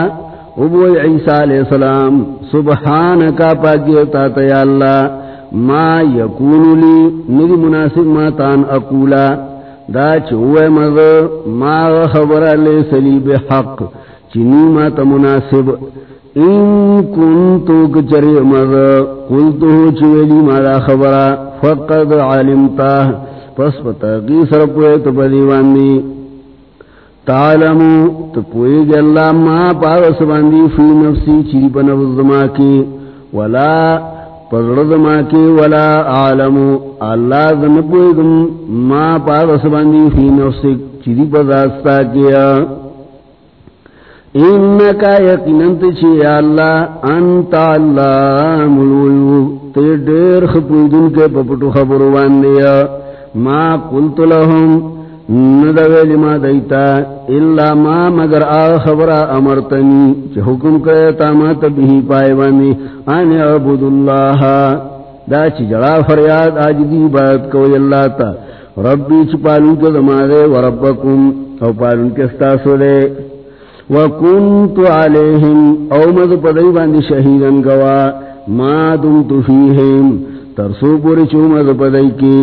A: ابوئی عیسیٰ علیہ السلام، سبحانکا پاکیتا تیا اللہ، ما یکون لی ندی مناسب ما تان اقولا دا چوئے مد ما خبر لے سلیب حق چنی ما تمناسب ان کنتو کچری مد قلتو چوئلی ما دا خبر فقد علمتا، پس پتا کی سر پوئے تو بدیوان دی تعلمو تو پوئے گی اللہ ما پاوس باندی فی نفسی چری پا نفس دما کی ولا پزرد ما کی ولا عالمو، اللہ ذنبویگم ما پاغس باندی فی نفسک چیدی پزاستا کیا۔ انکا یقیننت چی اللہ، انتا اللہ ملویو تی دیر خپویدن کے پپٹو خبرو باندیا۔ ما قلت لهم ندویل ما دیتا اللہ ما مگر آ خبر امرتنی، چی حکم کرتا ما تبہی پائے بانی آنی عبد دا چی جڑا فریاد آج دی بات کوئی اللہ تا۔ ربی چی پالون کے دمارے وربکم او پالون کے ستاسو دے وکنت علیہم، او مد پدی باندی شہیدن گوا۔ ما دمت فیہم، ترسو پوری چو مد پدی کی۔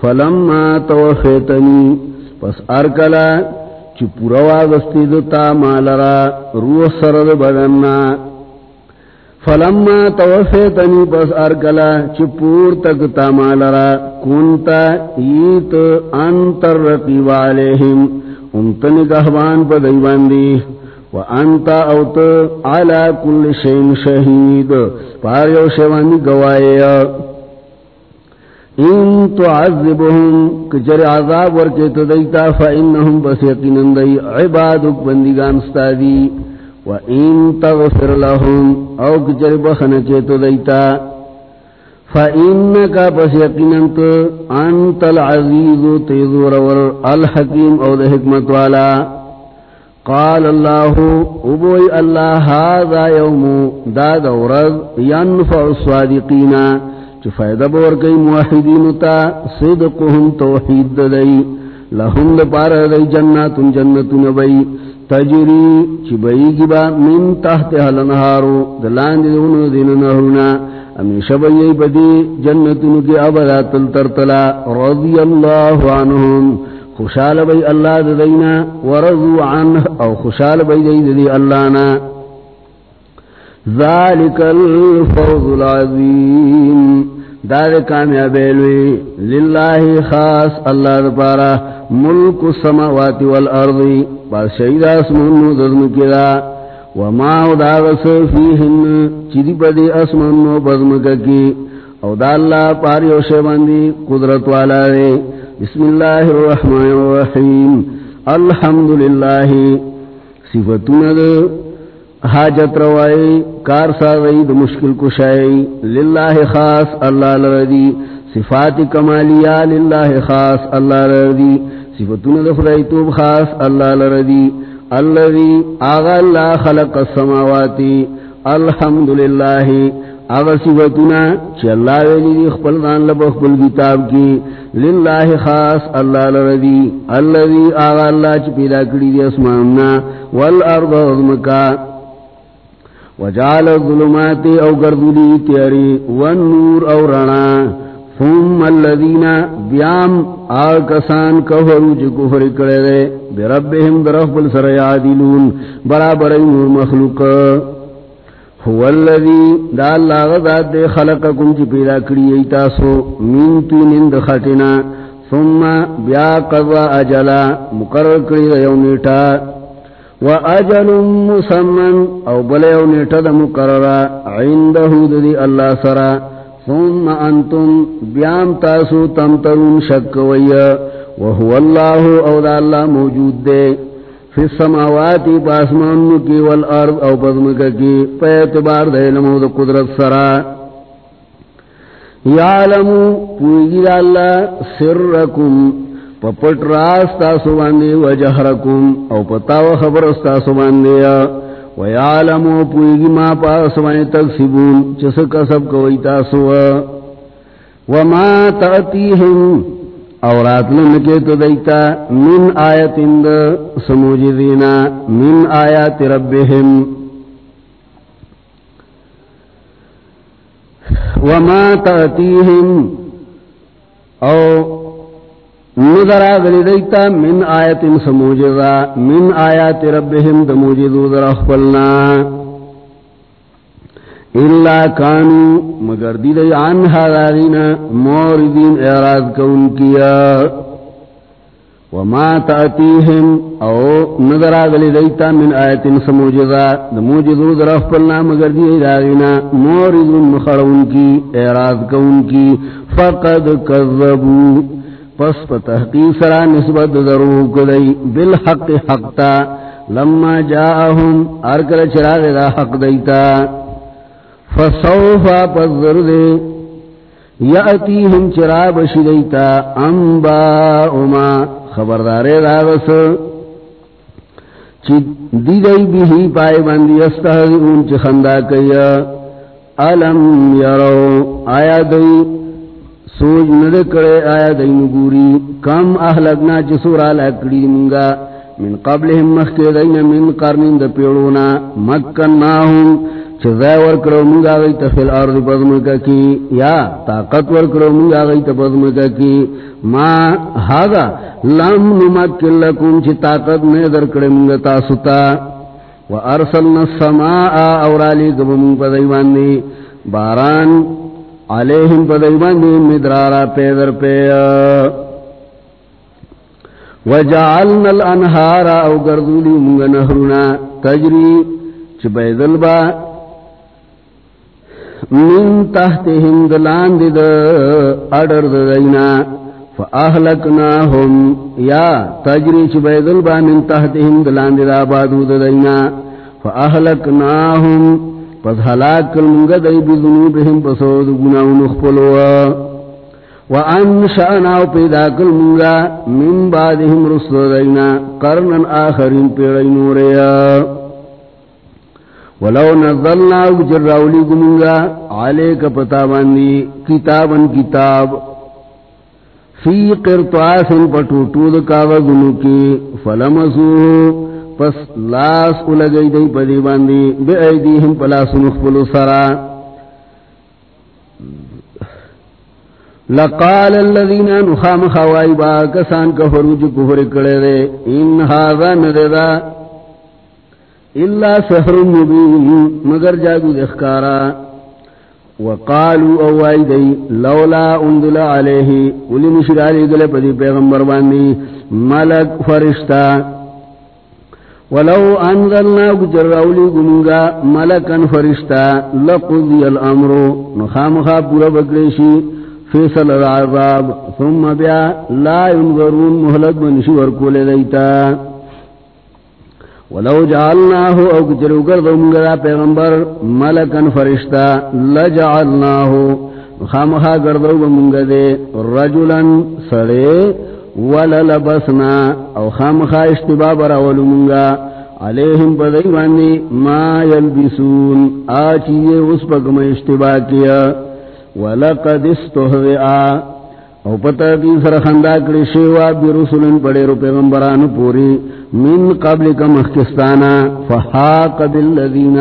A: فلما توفیتنی پس ارکلا چی پورا گستی دتا مالرا روح سرد بدننا فلما توفیتنی پس ارکلا چی پور تک تا مالرا کنتا ایت انتر رقیب علیہم. انتنی کہبان پا دیوان دی وانتا اوت علا کل شین شہید. پاریو شیوانی گوائے. ان تعذبهم کجر عذاب ورکے تدیتا فإنهم بس یقینن دی، عبادک بندگان ستادی و ان تغفر لهم، او کجر بخنچے تدیتا فإنکا بس یقینن تو انت العزیز تیزور ور الحکیم او دا حکمت والا۔ قال اللہ ابوئی اللہ، هذا یوم، دا دورد ینفع الصادقینہ چو فائدہ بور کئی موحدین تا صدقهم توحید دائی لهم لپارا دائی جناتن جنتن بئی۔ تجری چی بئی گبا من تحت حلنہارو دلان دون دین نہرنا امیشہ بئی بدی جنتن کی ابدا تلترتلا رضی اللہ عنہم۔ خوشال بئی اللہ دینا ورضو عنہ او خوشال بئی دی دی اللہ نا۔ ذالک الفوز العظیم دار کامیابیلوی للہ خاص، اللہ دپارا ملک السماوات والارضی بادشاہی دا اسمانو دزم کدا وما داغس فیہن چیدی پدی اسمانو بزم کی او دا اللہ پاری و شیباندی قدرت والا دے۔ بسم اللہ الرحمن الرحیم۔ الحمدللہ۔ صفتنا دے۔ حاجت روائی، کار ساغی دا مشکل کشائی، للہ خاص، اللہ لردی، صفات کمالیا للہ خاص، اللہ لردی، صفتون دا خدای توب خاص، اللہ لردی، اللذی آغا اللہ خلق السماواتی الحمدللہ، آغا صفتونا چی اللہ ویلی دی خپل دان لبا خپل کتاب کی، للہ خاص، اللہ لردی، اللذی آغا اللہ چی پیدا کری دی اسماننا، والارض وزمکا وجعل الظلمات او گردلی تیاری والنور او رنا. ثم الذین بیام آکسان کفرو چی کفر کرے دے. بربهم درف بالسر یعدلون. برابر نور مخلوق. هو الذی دا اللہ غذات دے خلقکم چی پیدا کری ایتاسو من تینند خطنا ثم بیا قضا اجلا. مقرر کری دے یومیتا وأجل مسمن أو بليو نتد مقرر عنده دي الله سرا ثم أنتم بيام تاسو تمترون شكوية وهو الله أو ذا الله موجود دي في السماوات باسمان کی والارض او بزمک کی پیتبار دے نمو دا قدرت سرا یعلمو پویگی اللہ سرکم پپٹ راستا سباندی و جہرکم او پتاو خبر استا سباندی و یعلمو پویگی ما پا سبانی تکسیبون چسک سب کوئی تاسو. و ما تأتیہم اورات لنکے تو دیتا من آیت اند سموجدینا من آیات ربهم. وما تأتیہم او نظر آگلی دیتا من آیت سموجزا، من آیات ربهم دموجدو در اخفلنا۔ اللہ کانو، مگر دی دی عنہا داغینا موردین اعراض کون کیا۔ وما تأتيهم او نظر آگلی دیتا من آیت سموجزا، دموجزو درف پلنا مگر دی داغینا موردن مخڑون کی، اعراض کون کی۔ فقد کذبو۔ پس پا تحقیق سرا نسبت درو کدی بالحق حقتا لما جاءهم ارکل چراغ دا حق دیتا. فصوفا پس ضرور دردے یأتیهم چراب شدیتا. انباؤما خبردارے راغس چی دی دی بھی پائے بندی استحضرون چی خندا کیا. علم یرو. آیا دی سوج ندکڑے آیا دی نگوری کم احلقنا چی لکڑی منگا. من قبلهم مخی دین من قرنین دا پیڑونا. مکنناہم چزای ورکڑو منگا گئی تا فی الارض پزمکا کی. یا طاقت ورکڑو منگا گئی تا پزمکا کی. ما هاگا لم نمکن لکم چی طاقت میں درکڑے منگا تاستا و ارسلنا السماء اورالی کب من پدیوان دی. باران علیہم پدیوان دی مدرارا پیدر پیا. وجعلنا الانہار او گردولی منگا نهرنا تجری چی با. من تحتهم دلان دد اڈر دینا فاہلکناہم. یا تجری چی با من تحتهم دلان دد آبادو دینا فاہلکناہم. پس حلاک کل منگا دی بذنوبهم پسود گناو نخپلوا وانشأنا پیدا کل منگا من بعدهم رسل دینا قرنن آخرین پیڑی نوریا. ولو نزلنا اجر راولی گمنگا علیک پتا باندی کتابا کتاب. فی قرطاس کی فلمسو پس لاس اولگئی دی پدی باندی بے ایدیہم پلاس مخبلو سرا۔ لقال الذين نخام خوائی با کسان کفرو جو کفر کڑے دے۔ ان هذا نددا الا سحر مبین، مگر جادو دخکارا۔ وقالوا اوائی دی، لولا اندل علیہ، ولی مشرالی گلے پدی پیغمبر باندی، ملک فرشتہ۔ ولو انزلنا گجر راولی گنگا ملکن فرشتہ لقضی الامر نخام خواب پورا بکریشی، فیصل العذاب ثم بیا لا ينظرون محلت بنشی ورکول دیتا. ولو جعلناه او کچرو کردو منگا پیغمبر ملکن فرشتہ لجعلناه خامخا کردو منگا دے رجلا سڑے وللبسنا او خامخا اشتبا براولو منگا علیہم پدیوانی ما یلبسون آچیے اس پکم اشتبا کیا. ولقد استهزئا او پتہ کی سر خندا کڑی شیوا برسولن پڑے رو پیغمبران پوری من قبل کا مخکستانا فحاق بالذین.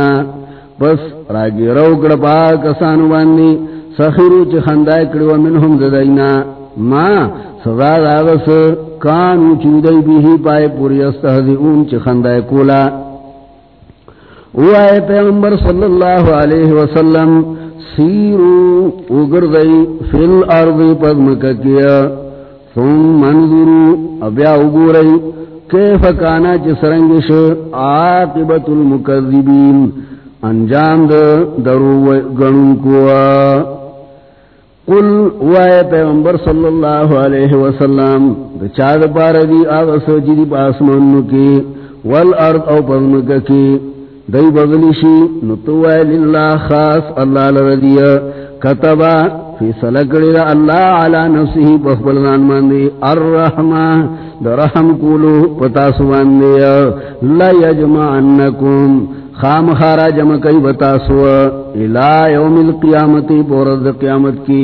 A: پس راگی رو کڑ کسانو باندی سخیرو چی خندا کڑی ومنہم زدائینا ما سزا داغس کانو چودئی بیہی پائے پوری استہزئون چی خندا کولا. او آئے پیغمبر صلی اللہ علیہ وسلم سیرو اگردئی فی الارض پدمکا کیا. ثم منظرو ابیا اگورئی کیف کانا چی سرنگش عاقبت المکذبین. انجام دا درو گنن کوا. قل وائے پیغمبر صلی اللہ علیہ وسلم دا چاد پاردی آغس جدی پاسمانو کی والارض او پدمکا کی، دی بغلیشی نتوائے للہ خاص اللہ لردیا کتبا فی سلکڑی دا اللہ علا نفسی بخبلنان ماندی الرحمہ دا رحم کولو پتاسو ماندی لا یجمعنکم خام خارا جمع کئی بتاسو الہ یوم القیامتی پورد قیامت کی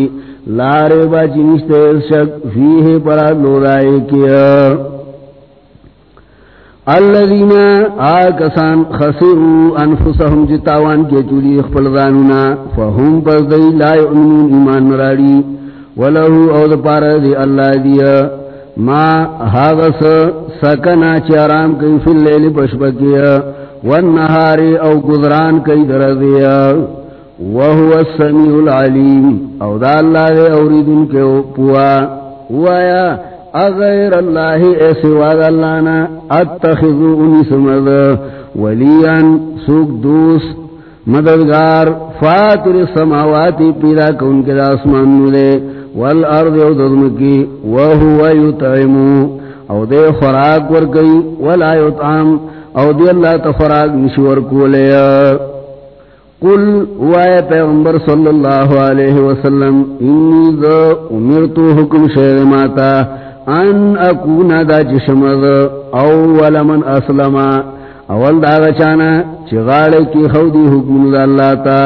A: لارے با چنشتے شک فیہ پرا لورائے کیا الذين آكسان خسروا انفسهم جتاوان کے چولی اخفل ذانونا فهم بزدئی لا يؤمنون ایمان مراری ولہو او دپار دی اللہ دیا ما حاغس سکنا چارام کئی فی اللیل پشپکیا والنہار او گذران کئی دردیا وهو السمیع العلیم. او دا اللہ دے اوریدن کے پوا. وایا، اغیر اللہ ایسی واد اللہ نا، اتخذو انی سمد. ولین سوک دوس مددگار، فاتر سماواتی پیدا کون کے داسمان نولے والارض او ددمکی وہو یتعمو او دے خوراک ورکی ولا یتعم او دی اللہ تا خوراک نشور کولے قل وائے پیغمبر صلی اللہ علیہ وسلم، انی ذا امرتو حکم شیر ماتا، ان اکون دا جشمد اول من اسلم۔ اول دا غچانا چغال کی خودی حکم دا اللہ تا۔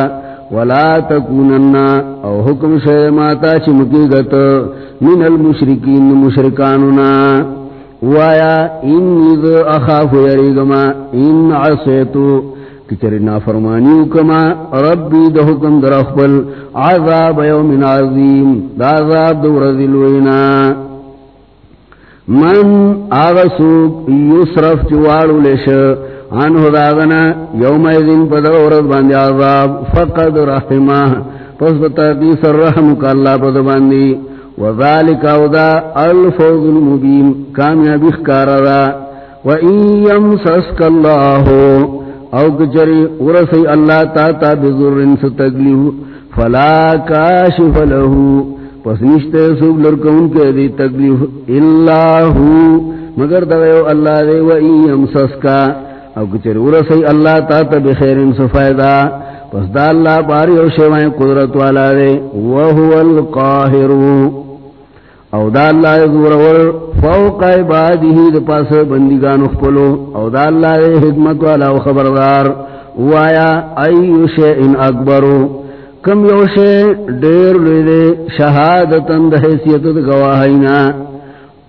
A: ولا تکونن، او حکم شیر ماتا چمکی گت، من المشرکین مشرکاننا وایا انی ذا اخاف یریگما ان عصیتو کچر نافرمانیو کما ربی دا حکم در اخبل، عذاب یوم عظیم، دا عذاب دور ذلوینا من آغسوک یسرف چوارو لیش عنہ داغنا یوم ایدن پدر ورد باندی عذاب، فقد رحمہ پس بتاقی سر رحم کا اللہ پدر باندی. وذالک او دا الفوض المبین کامیابی اخکار دا وَإِن يَمْسَسْكَ اللَّهُ او کچری ورسی اللہ تا تا بزرن ستگلیو فلا کاشف لہو پس نشتے سوگ لرکون کے دی تگلیو اللہ مگر دویو اللہ دے وئی امسسکا او کچری ورسی اللہ تا تا بخیرن سفائدہ پس دا اللہ پاری او شیوائیں قدرت والا دے. وہو القاہرو او دا اللہ زورور فوق عبادی دا پاس بندگان اخپلو او دا اللہ حکمت والا و خبردار. وایا، ایو شئن اکبرو. کم یو شئ دیر لیدے شہادتا دا حیثیت دا گواہینا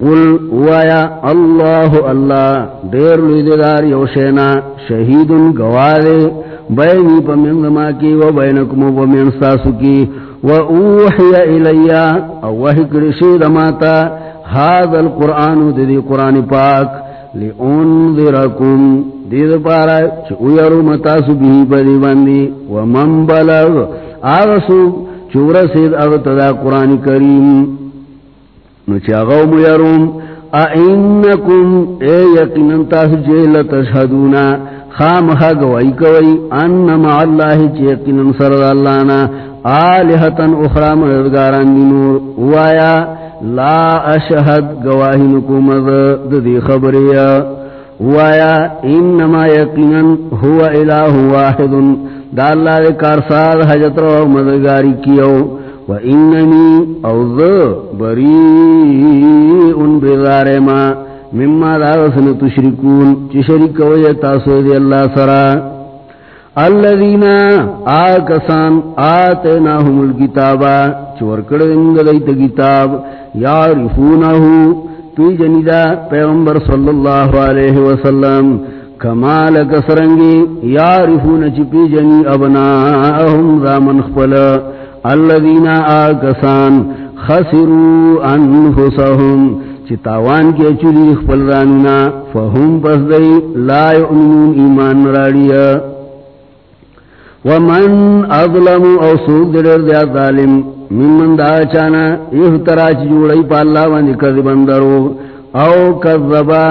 A: قل، وایا اللہ اللہ دیر لیدے دار یو شئنا شہید گواہ بینی پمین دما کی و بینکم و بین ساسو کی. وَأُوحِيَ إِلَيَّ، أَوَّهِ كْرِشِدَ مَاتَا، هَذَا الْقُرْآنُ دِدِ قرآن پاک، لِأُنذِرَكُمْ دِدِ پارا چُویرو متاسو بِهِ پَدِ بَندِ وَمَنْ بَلَغ آغسو چور سید اغتدا قرآن کریم۔ نچاغو میروم اَإِنَّكُمْ اے یقینن تاسو جیل تشہدونا خامخا گوائی کوئی انما اللہ چی یقینن سرد اللہ آلہتن اخرى مددگاران دینور وایا، لا اشہد گواہی نکومد دی خبریا. وایا، انما یقینن ہوا الہ واحد. دا اللہ دے کارساد حجت رو مددگاری کیو. و اننی اوز بریئن بذار ما. مما دا وسن تشرکون. چی شرک ویتاسو دی اللہ سرا. الذين آكسان آتناهم الكتاب چورکڑ انگلیت کتاب یعرفونه پی جنیدہ پیغمبر صلی اللہ علیہ وسلم کمال کسرنگی یعرفون چی پی جنی ابناءهم ذا منخپل الذين آکسان خسروا انفسهم چی تاوان کے چلی خپل راننا فهم پس دی لا یؤمنون ایمان راڑیا ومن اظلم او سوق در دیا ظالم، ممن دا چانا افترا چی جوڑی پا اللہ وانی کذبن درو، او کذبا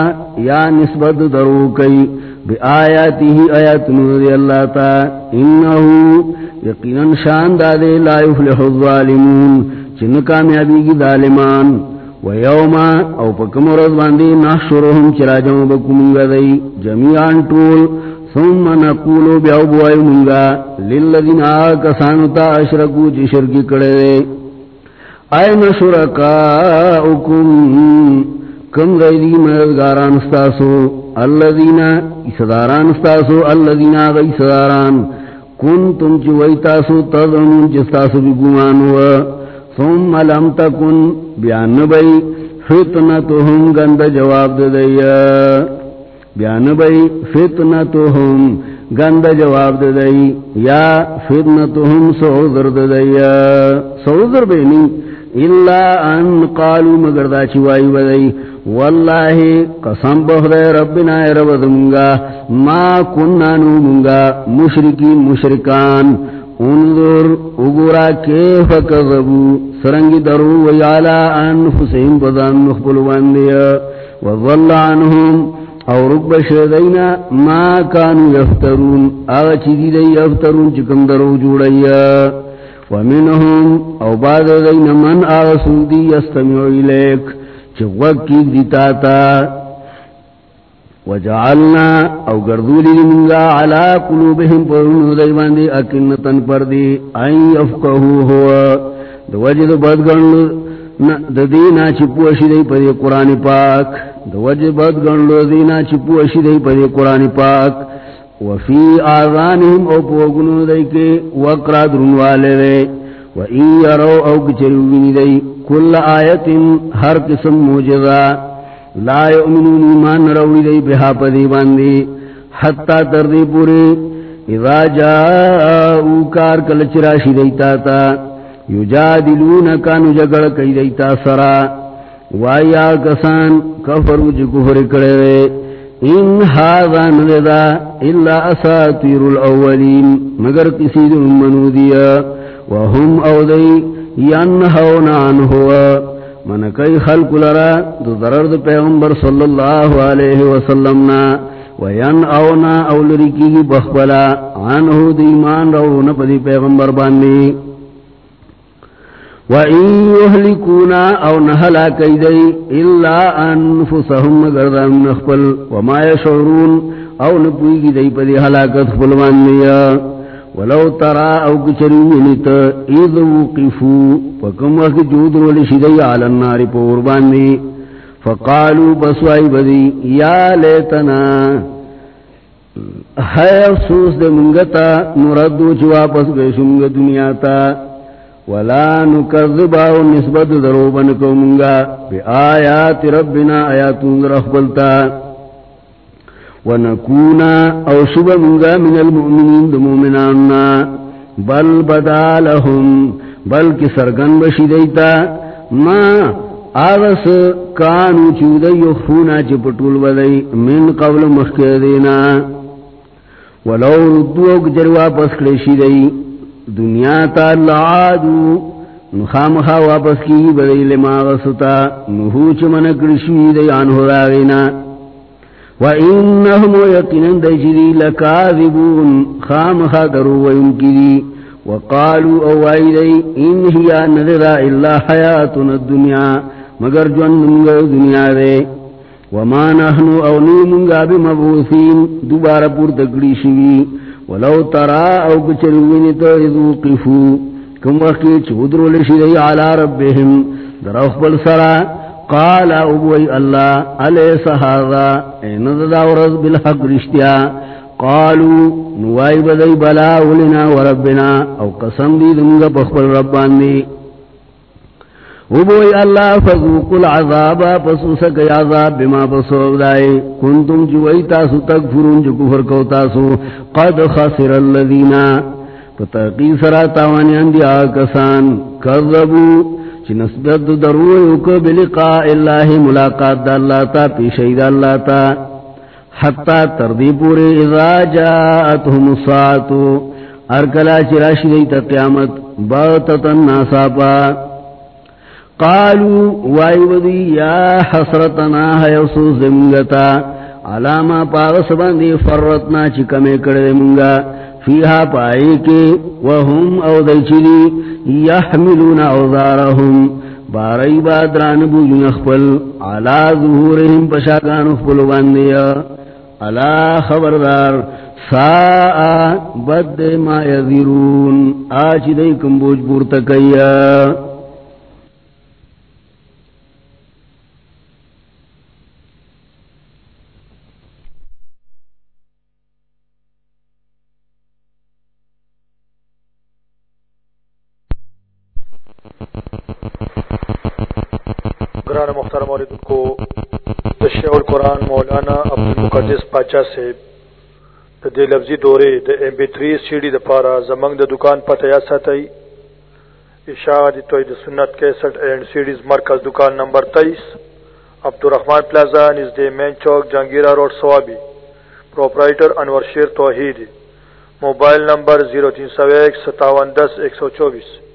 A: یا نسبت درو کئی، بی آیاتی ہی آیات نوری اللہ تا، انہو یقینا شان دادے لا یفلح الظالمون، چن کامیابی کی ظالمان ویوما او پکم رض باندی نحشرهم چراجم بکمونگا دی جمیعان طول ثم نقولو بیاو بوائی منگا للذین آکسانتا اشرکو چی شرکی کڑے دے. این شرکاؤکم؟ کم غیدی مددگاران استاسو. اللذین اسداران استاسو. اللذین آگا آغا اسداران کنتم چی ویتاسو تظنون چستاسو بگمانو ثم لم تکن بیان بی فتنتهم گند جواب دے دیا. بیان بئی، فتنتهم، گند جواب دے دئی، یا فتنتهم سعودر دئی سعودر بینی الا ان قالو مگر دا چوائی بدئی واللہ قسم بخدے ربنا رب دمگا ما کنانو منگا مشرکی مشرکان، انظر، اگورا کیف کذبو، سرنگی درو ویعلا انفسهم بدن نخبل واندیا وظل عنهم او رب شدینا ما کانو یفترون. آغا چیزی دی دی یفترون چکم درو جوڑیا. ومنهم او بعد دین من آغا سودی یستمعو الیک. چوک کی دیتاتا وجعلنا او گردولی منگا علا قلوبهم پرونو دیوان دی اکنتن پر دی. این یفقہو ہوا. دو وجد بدگنلو دینا چپو اشی دی پر قرآن پاک. دو وجد بدگنلو دینا چپو اشی دی پر قرآن پاک. وفی آذانهم او پوگنو دی کے وقرا درنوالے دی. و این یرو او کچروگنی دی. کل آیت ہر قسم موجزہ لا یؤمنون ایمان روڑی دی بہا پدی باندی حتی تردی پوری اذا جاؤ کار کلچراشی دیتا تا یجادلون کانو جگڑ کئی دیتا سرا. وایا کسان کفرو جی کفر کرے ان هذا ندا الا اساطیر الاولین. مگر کسی دن منو دیا. وهم او دی ینہون عنہوا من کئی خلق لرا دو ضرر دو پیغمبر صلی اللہ علیہ وسلم نا. وین اونا اولری کی بخبلا. عنہو دیمان رو نپدی پیغمبر بانی. وَإِن يُهْلِكُونَا أَوْ نَهَلَا كَيْدَيْ إِلَّا أَنفُسَهُمْ مَغَرْدَانُ نَخْبَلْ وَمَا يَشْعُرُونَ أَوْ نَبُوِيكِ دَيْ پَدِي حَلَاكَتْ خُلْوَانِّيَا ولو ترى او کچرینیت اذ وقفو فکم وقت جود رولی شدی علی النار پوربانی فقالو بسوائی بدی یا لیتنا ہے افسوس دے منگتا نردو چو واپس گئے شنگ دنیا تا ولا نکذبا و نسبت دروبن کو منگا بی ربنا آیاتون رخبلتا ونکونا او شب منگا من المؤمنین دو بل بدا لهم بلکی سرگن بشی دیتا ما آغس کانو چودی یخفونا چی پٹول بدی من قبل مخکر دینا ولو ردوک جروا پس کلیشی دی دنیا تا لعادو نخام خوا واپس کی بدی لما غسطا نحوچ من کرشوی دی آنہو راغینا. وَإِنَّهُمْ وَيَقِنًا دَجْرِي لَكَاذِبُونَ خَامَخَا دَرُوا وَيُنْكِرِي وَقَالُوا أَوَائِدَي إِنْ هِيَا نَذِرَا إِلَّا حَيَاتُنَا الدُّنْيَا مگر جوان منگا دنیا دے. وما نحن اونی منگا بمبوثین دوبارہ پور تکڑی شوی. ولو ترا او کچروینی تو اذو قفو کم وقی چودرو لشدی علی ربهم در اخبر سرا. قال ابوی اللہ اليس هذا این دا ورز بالحق رشتیا. قالو، نوائی بدي بلا ولنا وربنا. او قسم دی دنگا پخبر ربان دی ابوي الله فذوقوا العذاب فسوسك يا عذاب بما بصوب داي كنتم جوي تاسو تكفرون جو كفر کو تاسو۔ قد خسر الذين فتقي سرا تاواني اندي آکسان۔ كذبوا چی نسبت دروئیو بلقاء اللہ ملاقات دا اللہ تا، پیشی دا اللہ تا۔ حتی تردی پوری اذا جاءتهم الساعتو۔ ارکلا چی راشی دیتا قیامت۔ باغتتا ناساپا قالو وائی ودی، یا حسرتنا حیوسو زمگتا علاما پاغس باندی فرتنا چی کمی کردے منگا. فیہا پائی کے وهم او دیچلی یحملون اوزارهم باری بادران بوجن اخپل، علا ظهورهم پشاکان اخپل باندیا. علا خبردار، ساء بد ما یذیرون آج دیکم بوج بورتکیا
B: پاچا سے دے دې لفظي دورې د ام بي 3 سیډي د پاره زمنگ د دکان پته یا ساتي اشاعت توید سنت 61 اینڈ سیڈیز مرکز دکان نمبر 23 عبدالرحمان پلازا نزد مین چوک Jahangira road, Swabi. Proprietor Anwar Sher Tauheed mobile number 03015710110